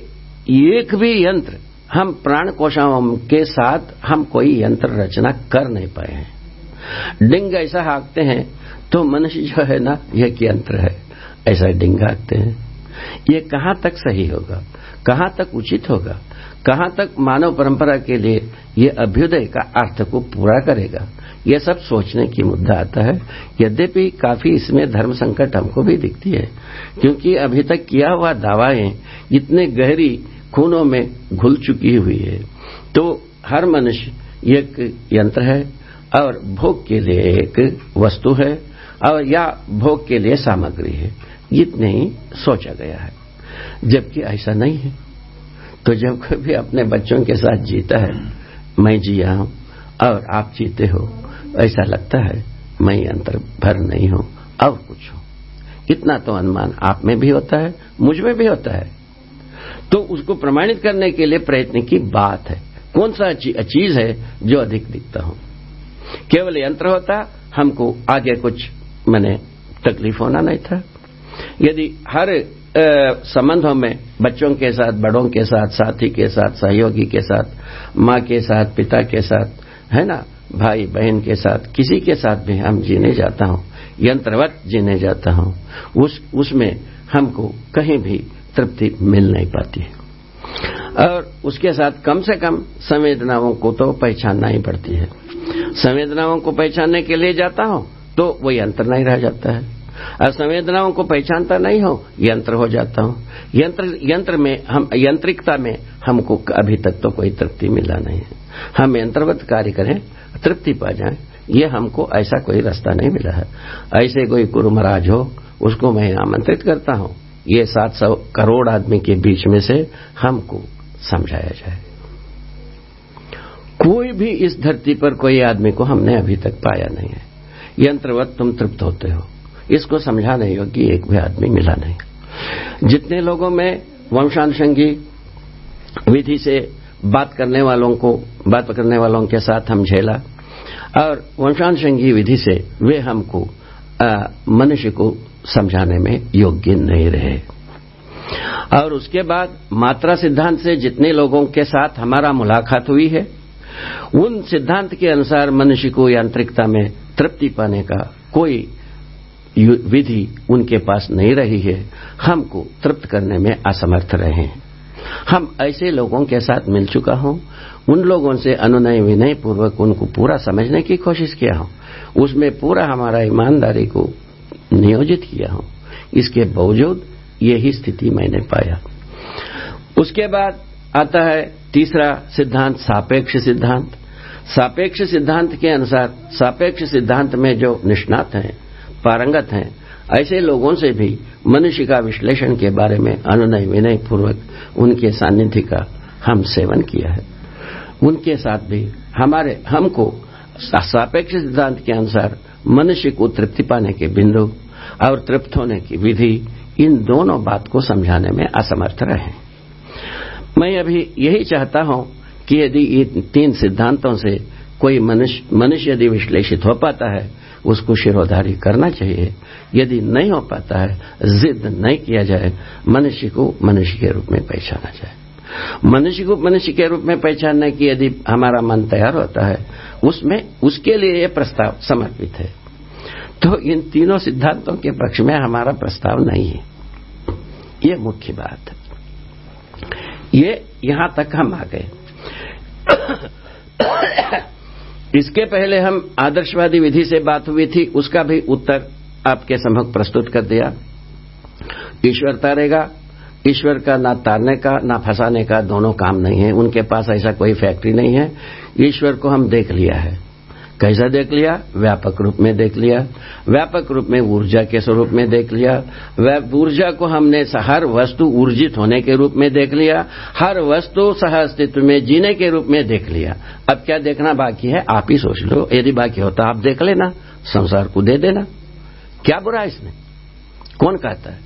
एक भी यंत्र, हम प्राण कोशाओं के साथ हम कोई यंत्र रचना कर नहीं पाए हैं। डिंग ऐसा हाँकते हैं तो मनुष्य जो है ना, यह यंत्र है। ऐसा डिंग हाँकते हैं। ये कहाँ तक सही होगा? कहाँ तक उचित होगा? कहाँ तक मानव परंपरा के लिए ये अभ्युदय का अर्थ को पूरा करेगा? यह सब सोचने की मुद्दा आता है। यद्यपि काफ़ी इसमें धर्म संकट हमको भी दिखती है, क्योंकि अभी तक किया हुआ दावाएँ इतने गहरी खूनों में घुल चुकी हुई है। तो हर मनुष्य एक यंत्र है और भोग के लिए एक वस्तु है और या भोग के लिए सामग्री है। इतने ही सोचा गया है। जबकि ऐसा नहीं है। तो जब कभी अपने बच्चों के साथ जीता है, मैं जिया हूँ और आप जीते हो, ऐसा लगता है, मैं अंतर भर नहीं हूँ और कुछ हूँ। इतना तो अनुमान आप में भी होता है, मुझमें भी होता है। तो उसको प्रमाणित करने के लिए प्रयत्न की बात है। कौन सा चीज़ है जो अधिक दिखता हो? केवल यंत्र होता, हमको आगे कुछ, मैंने तकलीफ़ होना नहीं था। यदि हर संबंधों में बच्चों के साथ, बड़ों के साथ, साथी के साथ, सहयोगी के साथ, माँ के साथ, पिता के साथ, है ना? भाई, बहन के साथ, किसी के साथ भी हम जीने जाता हूँ, यंत्रवत जीने जाता हूँ, उस, उसमें हमको कहीं भी तृप्ति मिल नहीं पाती है। और उसके साथ कम से कम संवेदनाओं को तो पहचानना ही पड़ती है। संवेदनाओं को पहचानने के लिए जाता हूँ तो वो यंत्र नहीं रह जाता है। और संवेदनाओं को पहचानता नहीं हो, यंत्र हो जाता हूँ। यंत्र यंत्र में हम, यंत्रिकता में हमको अभी तक तो कोई तृप्ति मिला नहीं है। हम यंत्रवत कार्य करें, तृप्ति पा जाए, ये हमको ऐसा कोई रास्ता नहीं मिला है। ऐसे कोई गुरु महाराज हो, उसको मैं आमंत्रित करता हूँ, ये सात सौ करोड़ आदमी के बीच में से हमको समझाया जाए। कोई भी इस धरती पर कोई आदमी को हमने अभी तक पाया नहीं है। यंत्रवत तुम तृप्त होते हो। इसको समझा नहीं समझाने योग्य एक भी आदमी मिला नहीं। जितने लोगों में वंशानुषंगी विधि से बात करने वालों को, बात करने वालों के साथ हम झेला और वंशानुषंगी विधि से वे हमको मनुष्य को समझाने में योग्य नहीं रहे। और उसके बाद मात्रा सिद्धांत से जितने लोगों के साथ हमारा मुलाकात हुई है, उन सिद्धांत के अनुसार मनुष्य को यांत्रिकता में तृप्ति पाने का कोई विधि उनके पास नहीं रही है। हमको तृप्त करने में असमर्थ रहे। हैं हम ऐसे लोगों के साथ मिल चुका हूँ। उन लोगों से अनुनय विनय पूर्वक उनको पूरा समझने की कोशिश किया हूँ। उसमें पूरा हमारा ईमानदारी को नियोजित किया हूँ। इसके बावजूद यही स्थिति मैंने पाया। उसके बाद आता है तीसरा सिद्धांत, सापेक्ष सिद्धांत। सापेक्ष सिद्धांत के अनुसार सापेक्ष सिद्धांत में जो निष्णात हैं पारंगत हैं। ऐसे लोगों से भी मनुष्य का विश्लेषण के बारे में अनुनय विनय पूर्वक उनके सानिध्य का हम सेवन किया है। उनके साथ भी हमारे, हमको सापेक्ष सिद्धांत के अनुसार मनुष्य को तृप्ति पाने के बिंदु और तृप्त होने की विधि इन दोनों बात को समझाने में असमर्थ रहे। मैं अभी यही चाहता हूँ कि यदि इन तीन सिद्धांतों से कोई मनुष्य मनुष्य यदि विश्लेषित हो पाता है, उसको शिरोधारी करना चाहिए। यदि नहीं हो पाता है, जिद नहीं किया जाए, मनुष्य को मनुष्य के रूप में पहचाना जाए। मनुष्य को मनुष्य के रूप में पहचानने की यदि हमारा मन तैयार होता है, उसमें, उसके लिए यह प्रस्ताव समर्पित है। तो इन तीनों सिद्धांतों के पक्ष में हमारा प्रस्ताव नहीं है। ये मुख्य बात ये यहाँ तक हम आ गए। इसके पहले हम आदर्शवादी विधि से बात हुई थी, उसका भी उत्तर आपके सम्मुख प्रस्तुत कर दिया। ईश्वर तारेगा, ईश्वर का ना तारने का, ना फंसाने का दोनों काम नहीं है। उनके पास ऐसा कोई फैक्ट्री नहीं है। ईश्वर को हम देख लिया है। कैसा देख लिया? व्यापक रूप में देख लिया। व्यापक रूप में ऊर्जा के स्वरूप में देख लिया। ऊर्जा को हमने हर वस्तु ऊर्जित होने के रूप में देख लिया। हर वस्तु सह अस्तित्व में जीने के रूप में देख लिया। अब क्या देखना बाकी है? आप ही सोच लो। यदि बाकी होता, आप देख लेना। संसार को दे देना। क्या बुरा इसमें? कौन कहता है?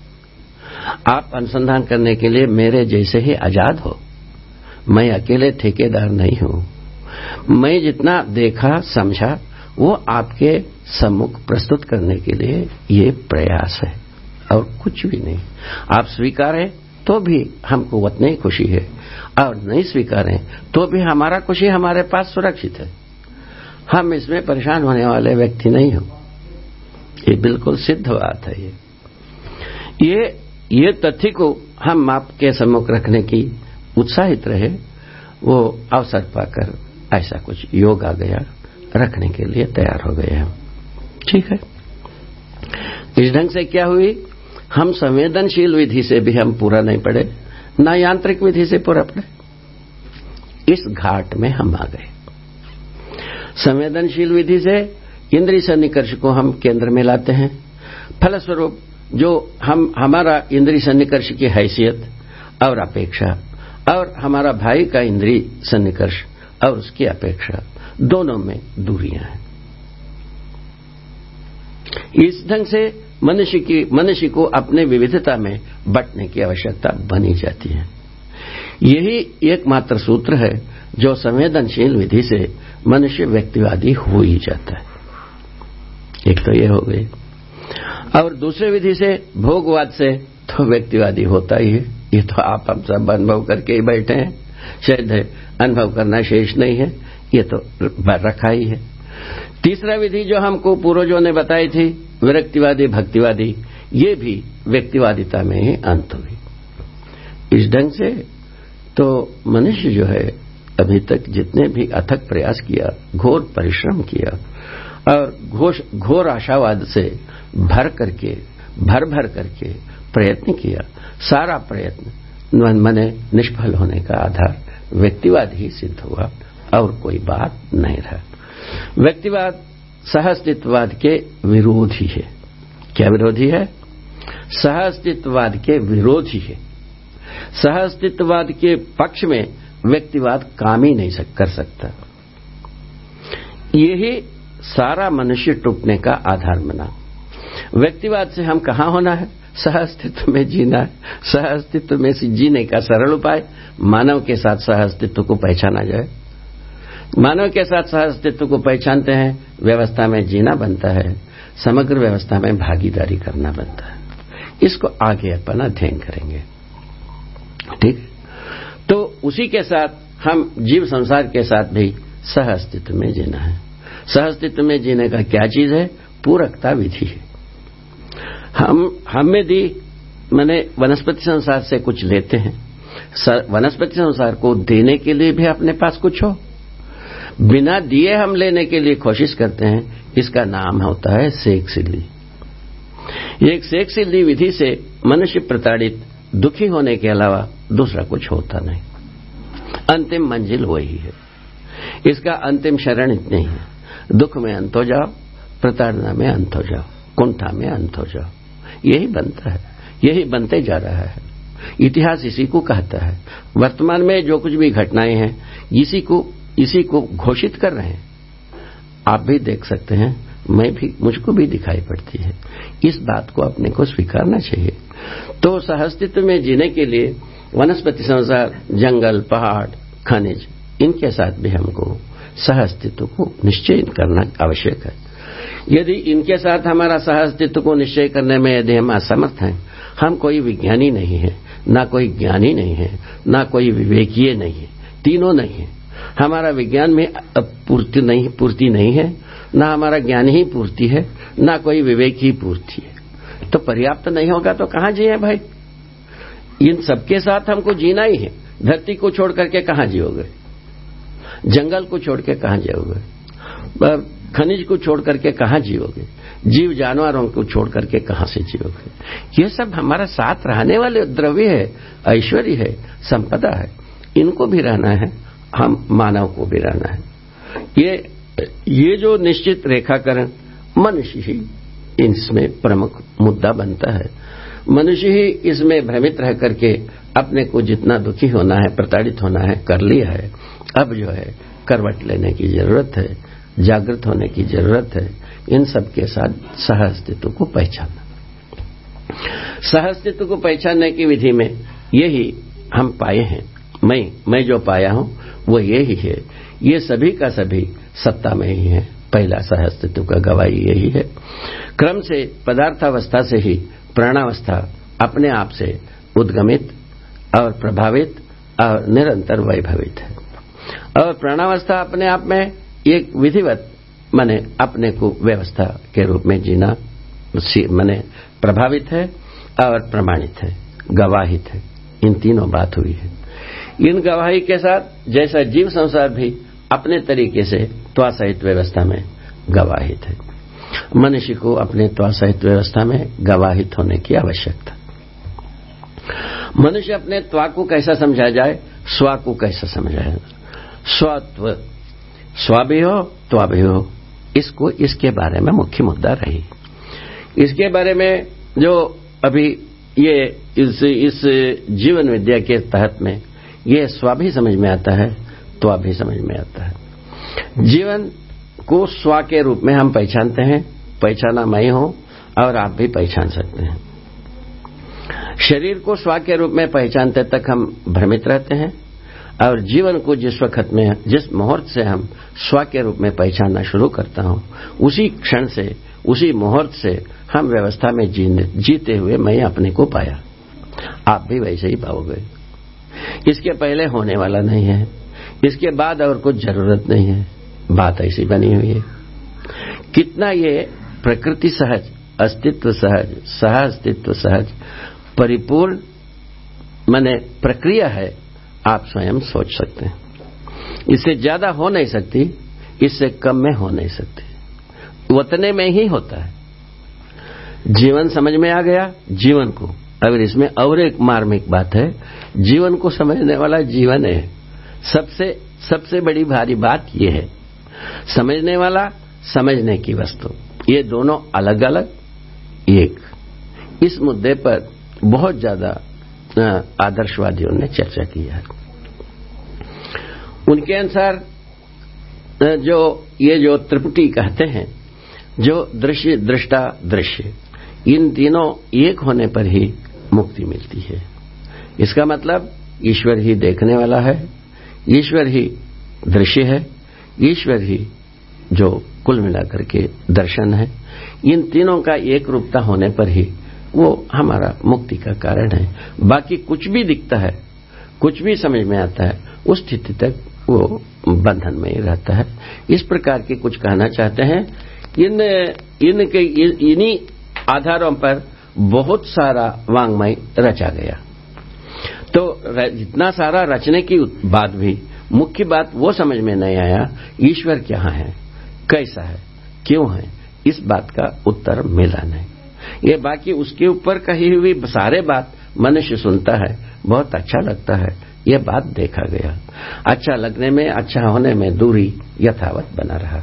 आप अनुसंधान करने के लिए मेरे जैसे ही आज़ाद हो। मैं अकेले ठेकेदार नहीं हूँ। मैं जितना देखा, समझा, वो आपके सम्मुख प्रस्तुत करने के लिए ये प्रयास है और कुछ भी नहीं। आप स्वीकारें तो भी हमको उतनी ही खुशी है। और नहीं स्वीकारें तो भी हमारा खुशी हमारे पास सुरक्षित है। हम इसमें परेशान होने वाले व्यक्ति नहीं हो। ये बिल्कुल सिद्ध बात है ये। ये ये तथ्य को हम आपके सम्मुख रखने की उत्साहित रहे, वो अवसर पाकर ऐसा कुछ योग आ गया, रखने के लिए तैयार हो गए हम ठीक है? इस ढंग से क्या हुई? हम संवेदनशील विधि से भी हम पूरा नहीं पड़े, न यांत्रिक विधि से पूरा पड़े। इस घाट में हम आ गए। संवेदनशील विधि से इंद्रिय सन्निकर्ष को हम केंद्र में लाते हैं। फलस्वरूप जो हम, हमारा इंद्रिय सन्निकर्ष की हैसियत और अपेक्षा और हमारा भाई का इंद्रिय सन्निकर्ष और उसकी अपेक्षा दोनों में दूरियाँ हैं। इस ढंग से मनुष्य की, मनुष्य को अपने विविधता में बटने की आवश्यकता बनी जाती है। यही एकमात्र सूत्र है जो संवेदनशील विधि से मनुष्य व्यक्तिवादी हो ही जाता है। एक तो ये हो गई। और दूसरे विधि से भोगवाद से तो व्यक्तिवादी होता ही है। ये तो आप हम सब अनुभव करके ही बैठे हैं। शायद अनुभव करना शेष नहीं है, ये तो रखा ही है। तीसरा विधि जो हमको पूर्वजों ने बताई थी, विरक्तिवादी, भक्तिवादी, ये भी व्यक्तिवादिता में ही अंत हुई। इस ढंग से तो मनुष्य जो है, अभी तक जितने भी अथक प्रयास किया, घोर परिश्रम किया, और घोर आशावाद से भर करके, भर भर करके प्रयत्न किया, सारा प्रयत्न मने निष्फल होने का आधार। व्यक्तिवाद ही सिद्ध हुआ और कोई बात नहीं रहा। व्यक्तिवाद सहअस्तित्ववाद के विरोधी है। क्या विरोधी है? सहअस्तित्ववाद के विरोधी है। सहअस्तित्ववाद के पक्ष में व्यक्तिवाद काम ही नहीं सक, कर सकता। यही सारा मनुष्य टूटने का आधार बना। व्यक्तिवाद से हम कहाँ होना है? सह अस्तित्व में जीना सह अस्तित्व में जीने का सरल उपाय, मानव के साथ सह अस्तित्व को पहचाना जाए। मानव के साथ सह अस्तित्व को पहचानते हैं, व्यवस्था में जीना बनता है। समग्र व्यवस्था में भागीदारी करना बनता है। इसको आगे अपन अध्ययन करेंगे। ठीक? तो उसी के साथ हम जीव संसार के साथ भी सह अस्तित्व में जीना है। सह अस्तित्व में जीने का क्या चीज़ है? पूरकता विधि है। हम, हमें दी, मैंने वनस्पति संसार से कुछ लेते हैं। वनस्पति संसार को देने के लिए भी अपने पास कुछ हो। बिना दिए हम लेने के लिए कोशिश करते हैं, इसका नाम होता है सेक सिल्ली। एक सेक सिल्ली विधि से मनुष्य प्रताड़ित, दुखी होने के अलावा दूसरा कुछ होता नहीं। अंतिम मंजिल वही है। इसका अंतिम शरण इतनी है। दुख में अंत हो जाओ, प्रताड़ना में अंत हो जाओ, कुंठा में अंत हो जाओ। यही बनता है। यही बनते जा रहा है। इतिहास इसी को कहता है। वर्तमान में जो कुछ भी घटनाएँ हैं, इसी को इसी को घोषित कर रहे हैं। आप भी देख सकते हैं, मैं भी, मुझको भी दिखाई पड़ती है। इस बात को अपने को स्वीकारना चाहिए। तो सहअस्तित्व में जीने के लिए वनस्पति संसार, जंगल, पहाड़, खनिज, इनके साथ भी हमको सहअस्तित्व को निश्चय करना आवश्यक है। यदि इनके साथ हमारा सहअस्तित्व को निश्चय करने में यदि हम असमर्थ हैं, हम कोई विज्ञानी नहीं है, ना कोई ज्ञानी नहीं है, ना कोई विवेकीय नहीं है, तीनों नहीं है। हमारा विज्ञान में पूर्ति नहीं पूर्ति नहीं है, ना हमारा ज्ञान ही पूर्ति है, ना कोई विवेक ही पूर्ति है। तो पर्याप्त नहीं होगा तो कहाँ जिए भाई? इन सबके साथ हमको जीना ही है। धरती को छोड़ करके कहाँ जियोगे? जंगल को छोड़ के कहाँ जियोगे खनिज को छोड़ करके कहाँ जियोगे? जीव जानवरों को छोड़ करके कहाँ से जियोगे? ये सब हमारा साथ रहने वाले द्रव्य है, ऐश्वर्य है, संपदा है। इनको भी रहना है, हम मानव को भी रहना है। ये ये जो निश्चित रेखाकरण, मनुष्य ही इसमें प्रमुख मुद्दा बनता है। मनुष्य ही इसमें भ्रमित रह करके अपने को जितना दुखी होना है, प्रताड़ित होना है, कर लिया है। अब जो है, करवट लेने की ज़रूरत है। जागृत होने की ज़रूरत है, इन सब के साथ सह अस्तित्व को पहचानना। सह अस्तित्व को पहचानने की विधि में यही हम पाए हैं। मैं मैं जो पाया हूँ, वो यही है। ये सभी का सभी सत्ता में ही है। पहला सह अस्तित्व का गवाही यही है। क्रम से, पदार्थावस्था से ही प्राणावस्था अपने आप से उद्गमित और प्रभावित और निरंतर वैभवित है। और प्राणावस्था अपने आप में एक विधिवत, माने अपने को व्यवस्था के रूप में जीना माने प्रभावित है और प्रमाणित है, गवाहित है। इन तीनों बात हुई है। इन गवाही के साथ जैसा जीव संसार भी अपने तरीके से त्वा सहित व्यवस्था में गवाहित है। मनुष्य को अपने त्वा सहित व्यवस्था में गवाहित होने की आवश्यकता। मनुष्य अपने त्वा को कैसा समझा जाए, स्व को कैसा समझाए स्वत्व स्व भी हो, त्वा भी हो। इसको, इसके बारे में मुख्य मुद्दा रही। इसके बारे में जो अभी ये इस इस जीवन विद्या के तहत में ये स्व भी समझ में आता है, त्वा भी समझ में आता है। जीवन को स्व के रूप में हम पहचानते हैं, पहचाना मैं हूँ, और आप भी पहचान सकते हैं। शरीर को स्व के रूप में पहचानते तक हम भ्रमित रहते हैं। और जीवन को जिस वक्त में, जिस मुहूर्त से हम स्व के रूप में पहचानना शुरू करता हूँ, उसी क्षण से, उसी मुहूर्त से हम व्यवस्था में जीते हुए मैं अपने को पाया। आप भी वैसे ही पाओगे। इसके पहले होने वाला नहीं है। इसके बाद और कुछ ज़रूरत नहीं है। बात ऐसी बनी हुई है। कितना ये प्रकृति सहज, अस्तित्व सहज, सह अस्तित्व सहज, परिपूर्ण, मैंने प्रक्रिया है आप स्वयं सोच सकते हैं। इससे ज़्यादा हो नहीं सकती, इससे कम में हो नहीं सकती। उतने में ही होता है। जीवन समझ में आ गया, जीवन को। अगर इसमें और एक मार्मिक बात है, जीवन को समझने वाला जीवन है। सबसे सबसे बड़ी भारी बात यह है। समझने वाला समझने की वस्तु। ये दोनों अलग अलग एक। इस मुद्दे पर बहुत ज़्यादा आदर्शवादियों ने चर्चा की है। उनके अनुसार जो, ये जो त्रिपुटी कहते हैं, जो दृश्य, दृष्टा, दृश्य, इन तीनों एक होने पर ही मुक्ति मिलती है। इसका मतलब ईश्वर ही देखने वाला है, ईश्वर ही दृश्य है, ईश्वर ही जो कुल मिलाकर के दर्शन है। इन तीनों का एक रूपता होने पर ही वो हमारा मुक्ति का कारण है। बाकी कुछ भी दिखता है, कुछ भी समझ में आता है, उस स्थिति तक वो बंधन में ही रहता है। इस प्रकार के कुछ कहना चाहते हैं। इन इनके इन्हीं आधारों पर बहुत सारा वांग्मय रचा गया। तो जितना सारा रचने की बात भी, मुख्य बात वो समझ में नहीं आया, ईश्वर क्या है, कैसा है, क्यों है, इस बात का उत्तर मिला नहीं। ये बाकी उसके ऊपर कही हुई सारे बात मनुष्य सुनता है, बहुत अच्छा लगता है। ये बात देखा गया। अच्छा लगने में अच्छा होने में दूरी यथावत बना रहा।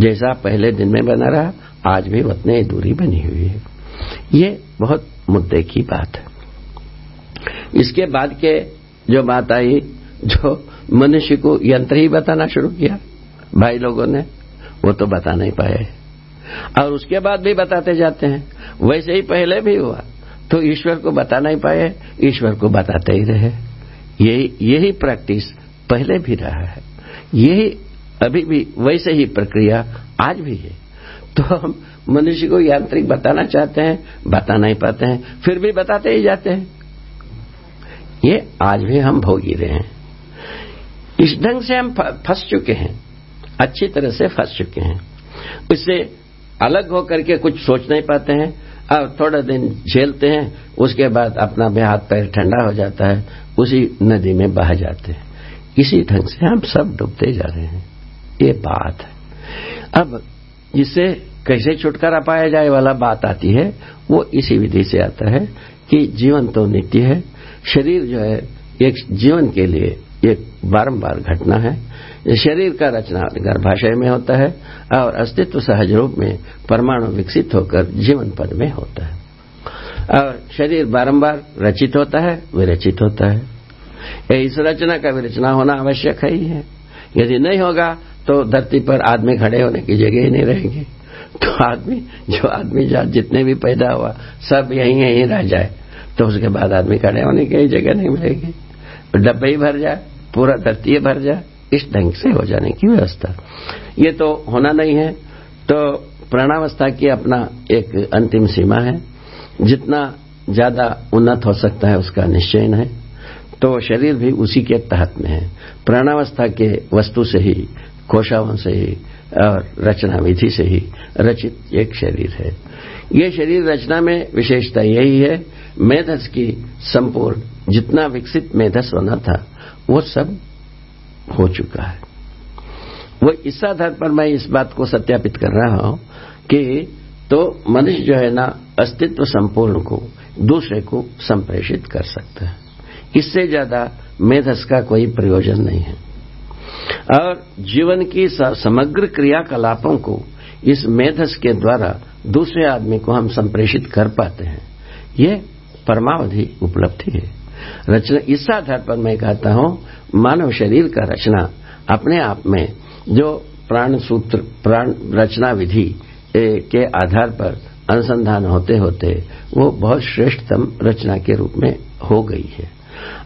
जैसा पहले दिन में बना रहा, आज भी उतने दूरी बनी हुई है। ये बहुत मुद्दे की बात है। इसके बाद के जो बात आई, जो मनुष्य को यंत्र ही बताना शुरू किया, भाई लोगों ने, वो तो बता नहीं पाए। और उसके बाद भी बताते जाते हैं। वैसे ही पहले भी हुआ। तो ईश्वर को बता नहीं पाए, ईश्वर को बताते ही रहे। यही यही प्रैक्टिस पहले भी रहा है। यही अभी भी वैसे ही प्रक्रिया आज भी है। तो हम मनुष्य को यांत्रिक बताना चाहते हैं, बता नहीं पाते हैं, फिर भी बताते ही जाते हैं। ये आज भी हम भोगी रहे हैं। इस ढंग से हम फंस चुके हैं। अच्छी तरह से फंस चुके हैं। इससे अलग होकर के कुछ सोच नहीं पाते हैं, अब थोड़ा दिन झेलते हैं, उसके बाद अपना भी हाथ पैर ठंडा हो जाता है, उसी नदी में बह जाते हैं। इसी ढंग से हम सब डूबते जा रहे हैं। ये बात है। अब इससे कैसे छुटकारा पाया जाए वाला बात आती है, वो इसी विधि से आता है कि जीवन तो नित्य है, शरीर जो है एक जीवन के लिए एक बारंबार घटना है। ये शरीर का रचना गर्भाशय में होता है और अस्तित्व सहज रूप में परमाणु विकसित होकर जीवन पद में होता है। और शरीर बारंबार रचित होता है, विरचित होता है। इस रचना का विरचना होना आवश्यक है ही है। यदि नहीं होगा तो धरती पर आदमी खड़े होने की जगह ही नहीं रहेंगे। तो आदमी, जो आदमी जात जितने भी पैदा हुआ, सब यहीं यहीं रह जाए। तो उसके बाद आदमी खड़े होने की जगह नहीं मिलेगी। डब्बे ही भर जाए। पूरा धरती भर जाए, इस ढंग से हो जाने की व्यवस्था। ये तो होना नहीं है। तो प्राणावस्था की अपना एक अंतिम सीमा है। जितना ज़्यादा उन्नत हो सकता है, उसका निश्चयन है तो शरीर भी उसी के तहत में है। प्राणावस्था के वस्तु से ही, कोशाओं से ही, और रचना विधि से ही रचित एक शरीर है। ये शरीर रचना में विशेषता यही है, मेधस की संपूर्ण, जितना विकसित मेधस होना था वो सब हो चुका है। वो इस आधार पर मैं इस बात को सत्यापित कर रहा हूँ कि तो मनुष्य जो है ना, अस्तित्व संपूर्ण को दूसरे को संप्रेषित कर सकता है। इससे ज़्यादा मेधस का कोई प्रयोजन नहीं है। और जीवन की समग्र क्रियाकलापों को इस मेधस के द्वारा दूसरे आदमी को हम संप्रेषित कर पाते हैं। यह परमावधि उपलब्धि है। रचना, इस आधार पर मैं कहता हूँ, मानव शरीर का रचना अपने आप में जो प्राण सूत्र, प्राण रचना विधि के आधार पर अनुसंधान होते होते वो बहुत श्रेष्ठतम रचना के रूप में हो गई है।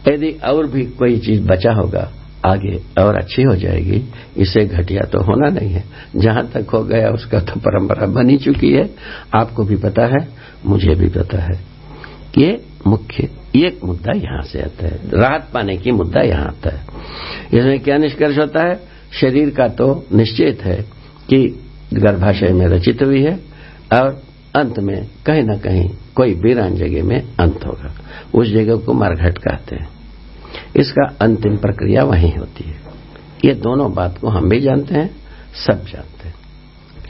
यदि और भी कोई चीज़ बचा होगा, आगे और अच्छी हो जाएगी इसे घटिया तो होना नहीं है। जहाँ तक हो गया, उसका तो परंपरा बनी चुकी है। आपको भी पता है, मुझे भी पता है ये मुख्य एक मुद्दा यहाँ से आता है। राहत पाने की मुद्दा यहाँ आता है। इसमें क्या निष्कर्ष होता है? शरीर का तो निश्चित है कि गर्भाशय में रचित हुई है और अंत में कहीं न कहीं कोई वीरान जगह में अंत होगा। उस जगह को मरघट कहते हैं। इसका अंतिम प्रक्रिया वहीं होती है। ये दोनों बात को हम भी जानते हैं, सब जानते हैं।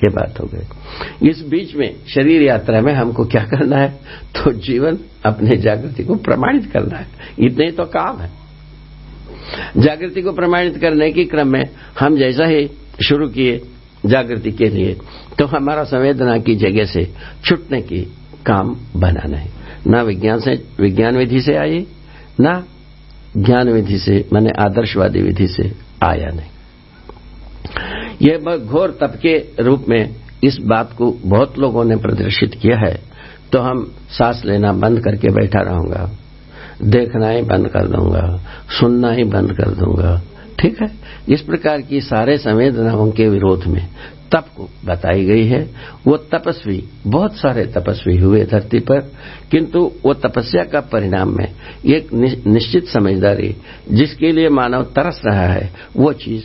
ये बात हो गई। इस बीच में शरीर यात्रा में हमको क्या करना है? तो जीवन अपने जागृति को प्रमाणित करना है। इतने तो काम है। जागृति को प्रमाणित करने के क्रम में हम जैसा ही शुरू किए जागृति के लिए तो हमारा संवेदना की जगह से छुटने की काम बनाना है ना विज्ञान से, विज्ञान विधि से आई ना ज्ञान विधि से, मैंने आदर्शवादी विधि से आया नहीं। यह घोर तप के रूप में इस बात को बहुत लोगों ने प्रदर्शित किया है। तो हम सांस लेना बंद करके बैठा रहूँगा, देखना ही बंद कर दूँगा, सुनना ही बंद कर दूँगा। ठीक है? इस प्रकार की सारे संवेदनाओं के विरोध में तप को बताई गई है। वो तपस्वी, बहुत सारे तपस्वी हुए धरती पर, किंतु वो तपस्या का परिणाम में एक निश्चित समझदारी जिसके लिए मानव तरस रहा है, वो चीज़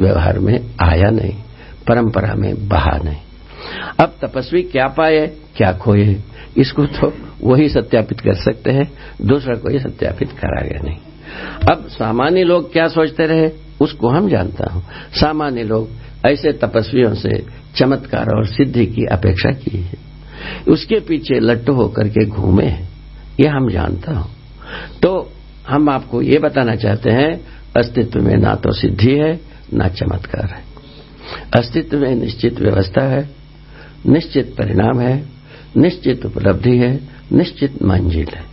व्यवहार में आया नहीं, परंपरा में बहा नहीं। अब तपस्वी क्या पाए, क्या खोए, इसको तो वही सत्यापित कर सकते हैं, दूसरा कोई सत्यापित करा गया नहीं। अब सामान्य लोग क्या सोचते रहे, उसको हम जानता हूँ। सामान्य लोग ऐसे तपस्वियों से चमत्कार और सिद्धि की अपेक्षा की है। उसके पीछे लट्टू होकर के घूमे ये हम जानता हूँ। तो हम आपको ये बताना चाहते हैं, अस्तित्व में ना तो सिद्धि है ना चमत्कार है अस्तित्व में निश्चित व्यवस्था है, निश्चित परिणाम है, निश्चित उपलब्धि है, निश्चित मंजिल है।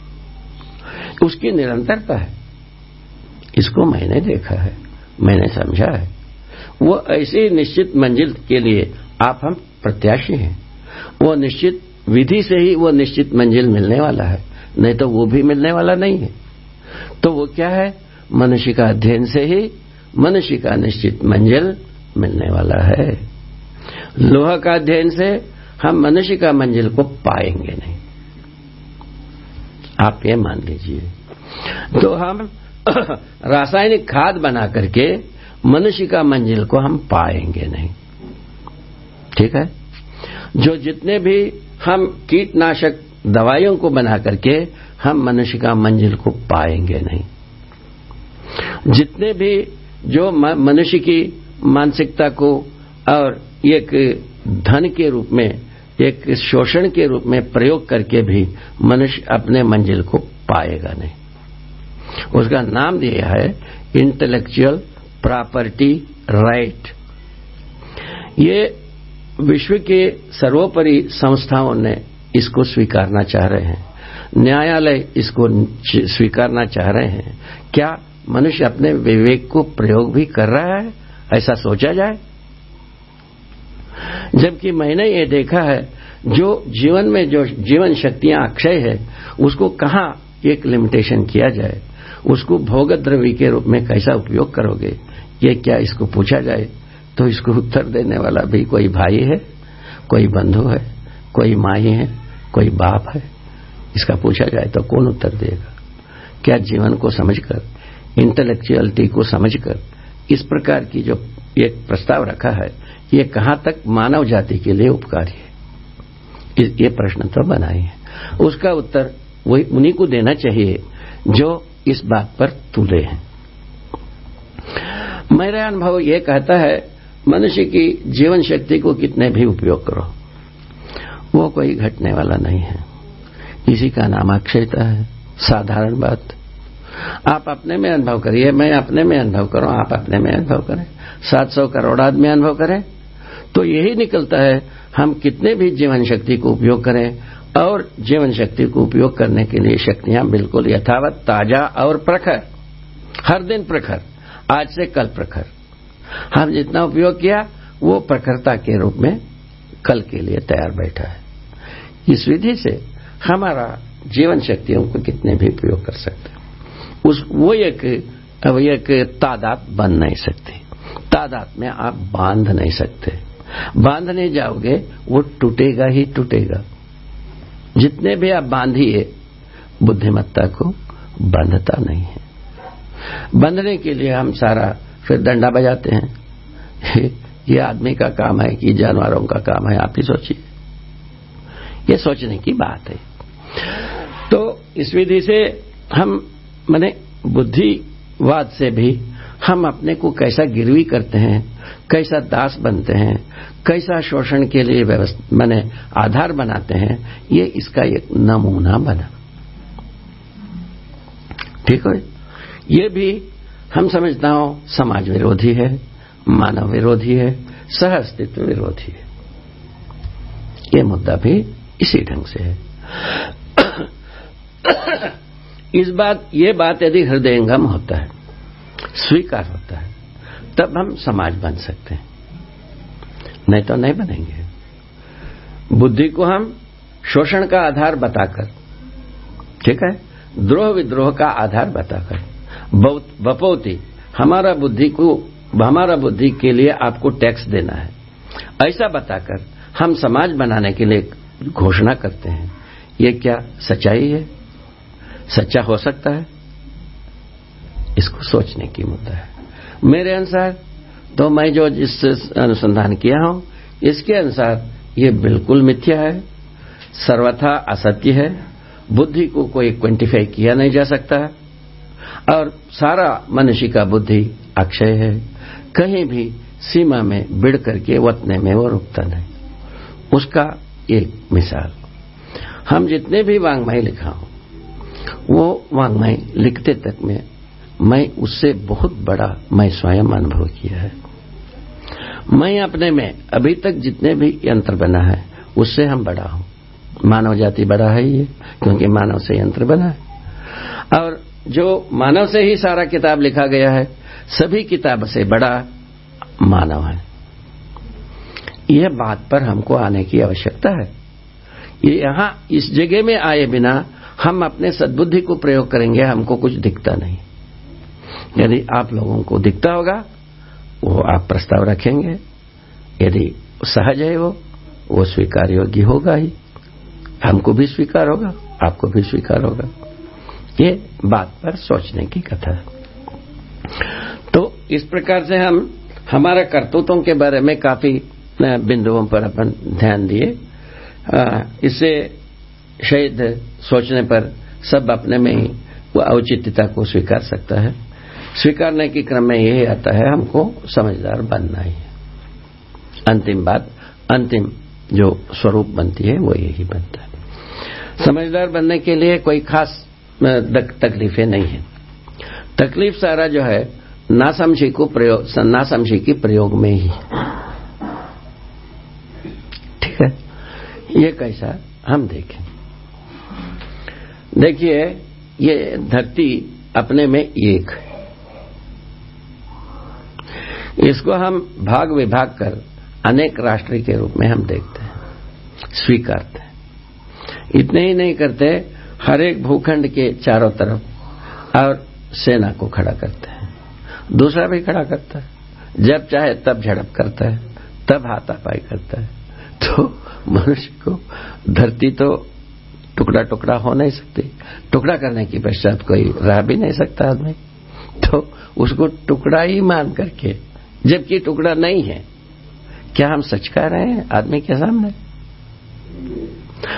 उसकी निरंतरता है। इसको मैंने देखा है, मैंने समझा है। वो ऐसी निश्चित मंजिल के लिए आप हम प्रत्याशी हैं। वो निश्चित विधि से ही वो निश्चित मंजिल मिलने वाला है, नहीं तो वो भी मिलने वाला नहीं है। तो वो क्या है? मनुष्य का अध्ययन से ही मनुष्य का निश्चित मंजिल मिलने वाला है। लोहा का अध्ययन से हम मनुष्य का मंजिल को पाएँगे नहीं। आप ये मान लीजिए। तो हम रासायनिक खाद बना करके मनुष्य का मंजिल को हम पाएँगे नहीं। ठीक है? जो जितने भी हम कीटनाशक दवाइयों को बना करके हम मनुष्य का मंजिल को पाएँगे नहीं। जितने भी जो मनुष्य की मानसिकता को और एक धन के रूप में, एक शोषण के रूप में प्रयोग करके भी मनुष्य अपने मंजिल को पाएगा नहीं। उसका नाम दिया है इंटेलेक्चुअल प्रॉपर्टी राइट ये विश्व के सर्वोपरि संस्थाओं ने इसको स्वीकारना चाह रहे हैं। न्यायालय इसको स्वीकारना चाह रहे हैं। क्या मनुष्य अपने विवेक को प्रयोग भी कर रहा है, ऐसा सोचा जाए। जबकि मैंने ये देखा है, जो जीवन में जो जीवन शक्तियाँ अक्षय है, उसको कहा एक लिमिटेशन किया जाए? उसको भोग द्रव्य के रूप में कैसा उपयोग करोगे? ये क्या इसको पूछा जाए? तो इसको उत्तर देने वाला भी कोई भाई है, कोई बंधु है, कोई माई है, कोई बाप है। इसका पूछा जाए तो कौन उत्तर देगा? क्या जीवन को समझकर इंटेलेक्चुअलिटी को समझकर इस प्रकार की जो एक प्रस्ताव रखा है, ये कहाँ तक मानव जाति के लिए उपकारी है? ये प्रश्न तो बनाए है उसका उत्तर वही उन्हीं को देना चाहिए जो इस बात पर तुले हैं। मेरा अनुभव ये कहता है, मनुष्य की जीवन शक्ति को कितने भी उपयोग करो, वो कोई घटने वाला नहीं है। इसी का नाम अक्षयता है, साधारण बात। आप अपने में अनुभव करिए, मैं अपने में अनुभव करूँ, आप अपने में अनुभव करें। सात सौ करोड़ आदमी अनुभव करें। तो यही निकलता है, हम कितने भी जीवन शक्ति को उपयोग करें, और जीवन शक्ति को उपयोग करने के लिए शक्तियाँ बिल्कुल यथावत ताज़ा और प्रखर। हर दिन प्रखर, आज से कल प्रखर। हम जितना उपयोग किया, वो प्रखरता के रूप में कल के लिए तैयार बैठा है। इस विधि से हमारा जीवन शक्तियों को कितने भी उपयोग कर सकते हैं। उस, वो एक अब एक तादाद बन नहीं सकती। तादाद में आप बाँध नहीं सकते। बांधने जाओगे, वो टूटेगा ही टूटेगा। जितने भी आप बांधिए बुद्धिमत्ता को बंधता नहीं है। बंधने के लिए हम सारा फिर डंडा बजाते हैं। ये आदमी का काम है कि जानवरों का काम है, आप ही सोचिए। ये सोचने की बात है। तो इस विधि से हम मैंने बुद्धिवाद से भी हम अपने को कैसा गिरवी करते हैं, कैसा दास बनते हैं, कैसा शोषण के लिए मैंने आधार बनाते हैं, ये इसका एक नमूना बना। ठीक है? ये भी हम समझता हूँ समाज विरोधी है, मानव विरोधी है, सह अस्तित्व विरोधी है। ये मुद्दा भी इसी ढंग से है। इस बात, ये बात यदि हृदयंगम होता है, स्वीकार होता है, तब हम समाज बन सकते हैं। नहीं तो नहीं बनेंगे। बुद्धि को हम शोषण का आधार बताकर, ठीक है? द्रोह विद्रोह का आधार बताकर बपौती, हमारा बुद्धि को, हमारा बुद्धि के लिए आपको टैक्स देना है। ऐसा बताकर हम समाज बनाने के लिए घोषणा करते हैं। ये क्या सच्चाई है? सच्चा हो सकता है? इसको सोचने की मुद्दा है। मेरे अनुसार तो मैं जो जिस अनुसंधान किया हूँ, इसके अनुसार ये बिल्कुल मिथ्या है। सर्वथा असत्य है। बुद्धि को कोई क्वांटिफाई किया नहीं जा सकता। और सारा मनुष्य का बुद्धि अक्षय है। कहीं भी सीमा में बिड़ करके वतने में वो रुकता नहीं। उसका एक मिसाल। हम जितने भी वांग्मय लिखा हूँ वो वांग्मय लिखते तक में मैं उससे बहुत बड़ा, मैं स्वयं अनुभव किया है। मैं अपने में, अभी तक जितने भी यंत्र बना है, उससे हम बड़ा हूँ। मानव जाति बड़ा है ये, क्योंकि मानव से यंत्र बना है। और जो मानव से ही सारा किताब लिखा गया है, सभी किताब से बड़ा मानव है। यह बात पर हमको आने की आवश्यकता है। यहाँ इस जगह में आए बिना हम अपने सद्बुद्धि को प्रयोग करेंगे, हमको कुछ दिखता नहीं। यदि आप लोगों को दिखता होगा, वो आप प्रस्ताव रखेंगे। यदि सहज है वो वो स्वीकार योग्य होगा ही। हमको भी स्वीकार होगा, आपको भी स्वीकार होगा। ये बात पर सोचने की कथा है। तो इस प्रकार से हम, हमारे कर्तव्यों के बारे में काफ़ी बिंदुओं पर अपन ध्यान दिए। इससे शायद सोचने पर सब अपने में ही वो औचित्यता को स्वीकार सकता है। स्वीकारने के क्रम में यही आता है, हमको समझदार बनना ही अंतिम बात, अंतिम जो स्वरूप बनती है, वो यही बनता है। समझदार बनने के लिए कोई खास तकलीफें नहीं है। तकलीफ़ सारा जो है, नासमझी को प्रयोग नासमझी की प्रयोग में ही। ठीक है? ये कैसा, हम देखें। देखिए, ये धरती अपने में एक है। इसको हम भाग विभाग कर अनेक राष्ट्र के रूप में हम देखते हैं, स्वीकारते हैं। इतने ही नहीं करते, हर एक भूखंड के चारों तरफ़ और सेना को खड़ा करते हैं। दूसरा भी खड़ा करता है। जब चाहे तब झड़प करता है, तब हाथापाई करता है। तो मनुष्य को धरती तो टुकड़ा टुकड़ा हो नहीं सकती। टुकड़ा करने की पश्चात कोई रह भी नहीं सकता आदमी। तो उसको टुकड़ा ही मान करके, जबकि टुकड़ा नहीं है, क्या हम सच कह रहे हैं आदमी के सामने?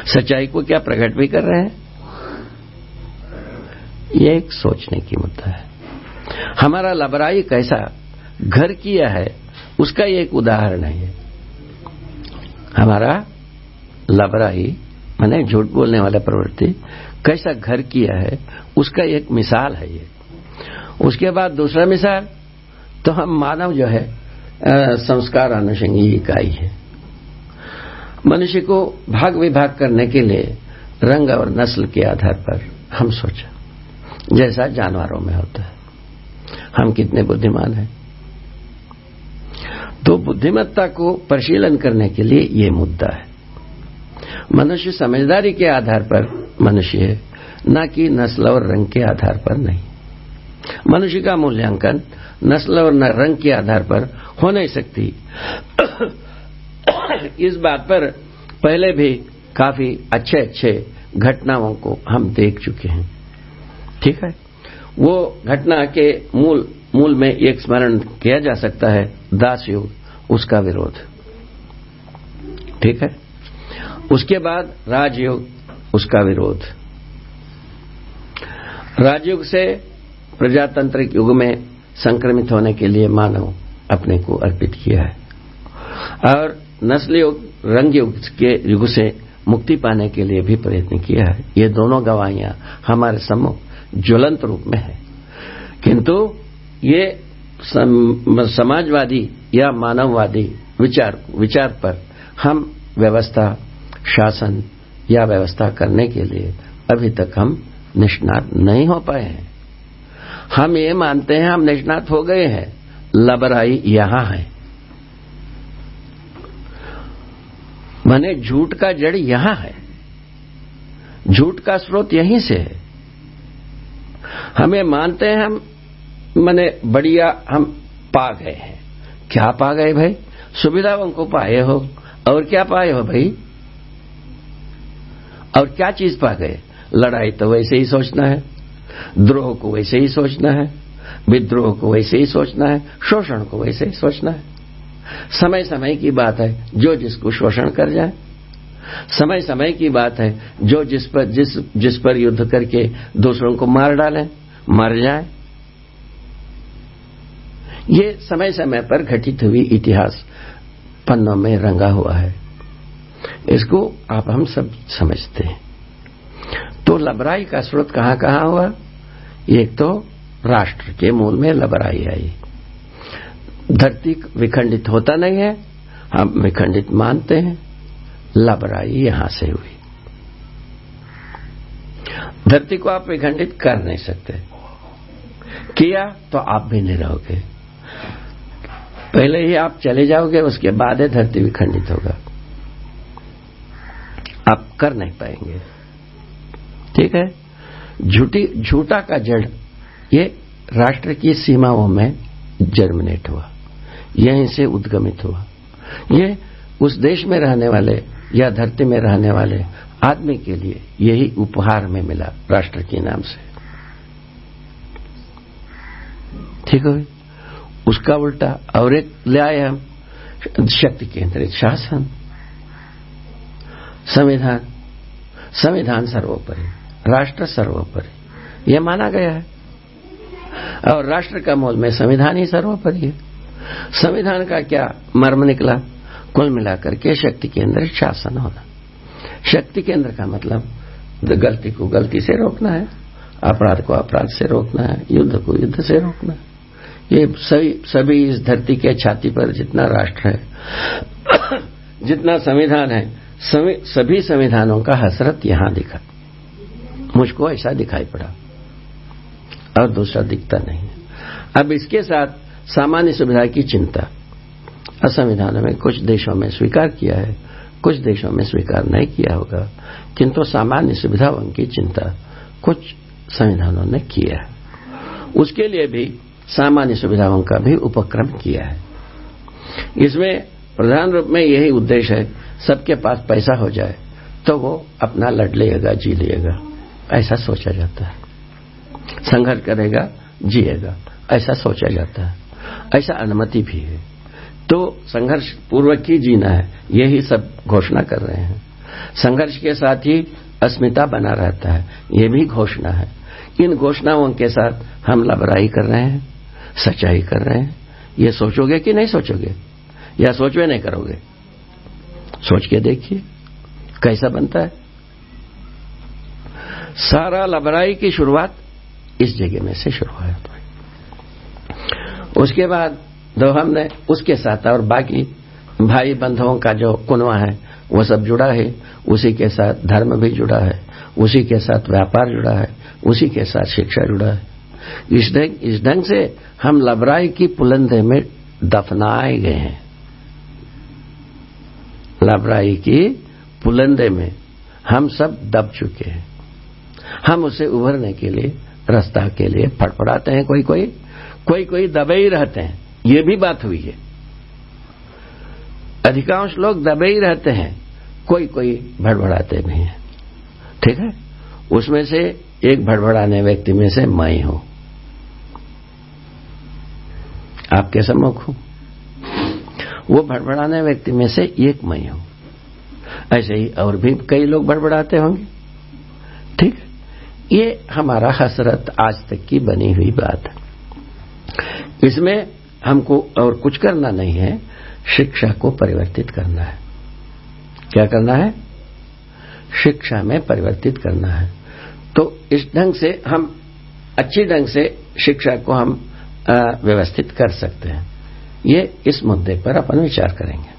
सच्चाई को क्या प्रकट भी कर रहे हैं? ये एक सोचने की मुद्दा है। हमारा लबराई कैसा घर किया है, उसका एक उदाहरण है हमारा लबराई मैंने झूठ बोलने वाला प्रवृत्ति, कैसा घर किया है, उसका एक मिसाल है ये। उसके बाद दूसरा मिसाल तो हम मानव जो है संस्कार अनुषंगी इकाई है। मनुष्य को भाग विभाग करने के लिए रंग और नस्ल के आधार पर हम सोचा, जैसा जानवरों में होता है। हम कितने बुद्धिमान हैं। तो बुद्धिमत्ता को परिशीलन करने के लिए ये मुद्दा है। मनुष्य समझदारी के आधार पर मनुष्य है, न कि नस्ल और रंग के आधार पर नहीं। मनुष्य का मूल्यांकन नस्ल और रंग के आधार पर हो नहीं सकती। इस बात पर पहले भी काफ़ी अच्छे अच्छे घटनाओं को हम देख चुके हैं। ठीक है? वो घटना के मूल मूल में एक स्मरण किया जा सकता है दास युग उसका विरोध। ठीक है? उसके बाद राजयुग, उसका विरोध। राजयुग से प्रजातांत्रिक युग में संक्रमित होने के लिए मानव अपने को अर्पित किया है। और नस्ल युग रंग युग के युग से मुक्ति पाने के लिए भी प्रयत्न किया है। ये दोनों गवाहियाँ हमारे सम्मुख ज्वलंत रूप में है। किंतु ये समाजवादी या मानववादी विचार विचार पर हम व्यवस्था शासन या व्यवस्था करने के लिए अभी तक हम निष्णात नहीं हो पाए हैं। हम ये मानते हैं, हम निष्णात हो गए हैं। लबराई यहाँ है। मैंने झूठ का जड़ यहाँ है। झूठ का स्रोत यहीं से है। हमें मानते हैं, हम मैंने बढ़िया हम पा गए हैं। क्या पा गए भाई? सुविधाओं को पाए हो और क्या पाए हो भाई? और क्या चीज़ पा गए? लड़ाई तो वैसे ही सोचना है। द्रोह को वैसे ही सोचना है। विद्रोह को वैसे ही सोचना है। शोषण को वैसे ही सोचना है। समय समय की बात है, जो जिसको शोषण कर जाए। समय समय की बात है, जो जिस पर, जिस जिस पर युद्ध करके दूसरों को मार डालें, मर जाए। ये समय समय पर घटित हुई इतिहास पन्नों में रंगा हुआ है। इसको आप, हम सब समझते हैं। तो लबराई का स्रोत कहाँ कहाँ हुआ? एक तो राष्ट्र के मूल में लबराई आई। धरती विखंडित होता नहीं है, हम विखंडित मानते हैं, लबराई यहाँ से हुई। धरती को आप विखंडित कर नहीं सकते। किया तो आप भी नहीं रहोगे। पहले ही आप चले जाओगे, उसके बाद ही धरती विखंडित होगा। आप कर नहीं पाएँगे। ठीक है? झूठी, झूठा का जड़, ये राष्ट्र की सीमाओं में जर्मिनेट हुआ। यहीं से उद्गमित हुआ। ये उस देश में रहने वाले या धरती में रहने वाले आदमी के लिए यही उपहार में मिला राष्ट्र के नाम से। ठीक है? उसका उल्टा और एक ले आए हम, शक्ति केंद्रित शासन। संविधान। संविधान सर्वोपरि, राष्ट्र सर्वोपरि। यह माना गया है। और राष्ट्र का मूल में संविधान ही सर्वोपरि है। संविधान का क्या मर्म निकला? कुल मिलाकर के शक्ति केंद्र शासन होना। शक्ति केंद्र का मतलब गलती को गलती से रोकना है, अपराध को अपराध से रोकना है, युद्ध को युद्ध से रोकना है। ये सभी सभी इस धरती के छाती पर जितना राष्ट्र है, जितना संविधान है सभी संविधानों का हसरत यहाँ दिखा। मुझको ऐसा दिखाई पड़ा। और दूसरा दिखता नहीं। अब इसके साथ सामान्य सुविधा की चिंता। असंविधानों में कुछ देशों में स्वीकार किया है, कुछ देशों में स्वीकार नहीं किया होगा। किंतु सामान्य सुविधाओं की चिंता कुछ संविधानों ने किया है। उसके लिए भी सामान्य सुविधाओं का भी उपक्रम किया है। इसमें प्रधान रूप में यही उद्देश्य है, सबके पास पैसा हो जाए तो वो अपना लड़ लेगा, जी लेगा। ऐसा सोचा जाता है। संघर्ष करेगा, जिएगा। ऐसा सोचा जाता है। ऐसा अनुमति भी है। तो संघर्ष पूर्वक ही जीना है, यही सब घोषणा कर रहे हैं। संघर्ष के साथ ही अस्मिता बना रहता है, ये भी घोषणा है। इन घोषणाओं के साथ हम लबराई कर रहे हैं, सच्चाई कर रहे हैं। ये सोचोगे कि नहीं सोचोगे? या सोचवे नहीं करोगे? सोच के देखिए, कैसा बनता है। सारा लबराई की शुरुआत इस जगह में से शुरू है उसके बाद दो हमने उसके साथ और बाकी भाई बंधुओं का जो कुनवा है, वो सब जुड़ा है। उसी के साथ धर्म भी जुड़ा है। उसी के साथ व्यापार जुड़ा है। उसी के साथ शिक्षा जुड़ा है। इस ढंग इस ढंग से हम लबराई की पुलंदे में दफनाए गए हैं। लबराई की पुलंदे में हम सब दब चुके हैं। हम उसे उभरने के लिए, रास्ता के लिए फटफड़ाते हैं कोई कोई कोई कोई दबे ही रहते हैं। ये भी बात हुई है। अधिकांश लोग दबे ही रहते हैं, कोई कोई भड़बड़ाते भी हैं। ठीक है? उसमें से एक भड़बड़ाने व्यक्ति में से मैं हूँ। आपके सम्मुख हूँ। वो भड़बड़ाने व्यक्ति में से एक मैं हूँ। ऐसे ही और भी कई लोग भड़बड़ाते होंगे। ठीक? ये हमारा हसरत आज तक की बनी हुई बात है। इसमें हमको और कुछ करना नहीं है, शिक्षा को परिवर्तित करना है। क्या करना है? शिक्षा में परिवर्तित करना है। तो इस ढंग से हम, अच्छी ढंग से शिक्षा को हम व्यवस्थित कर सकते हैं। ये इस मुद्दे पर अपन विचार करेंगे।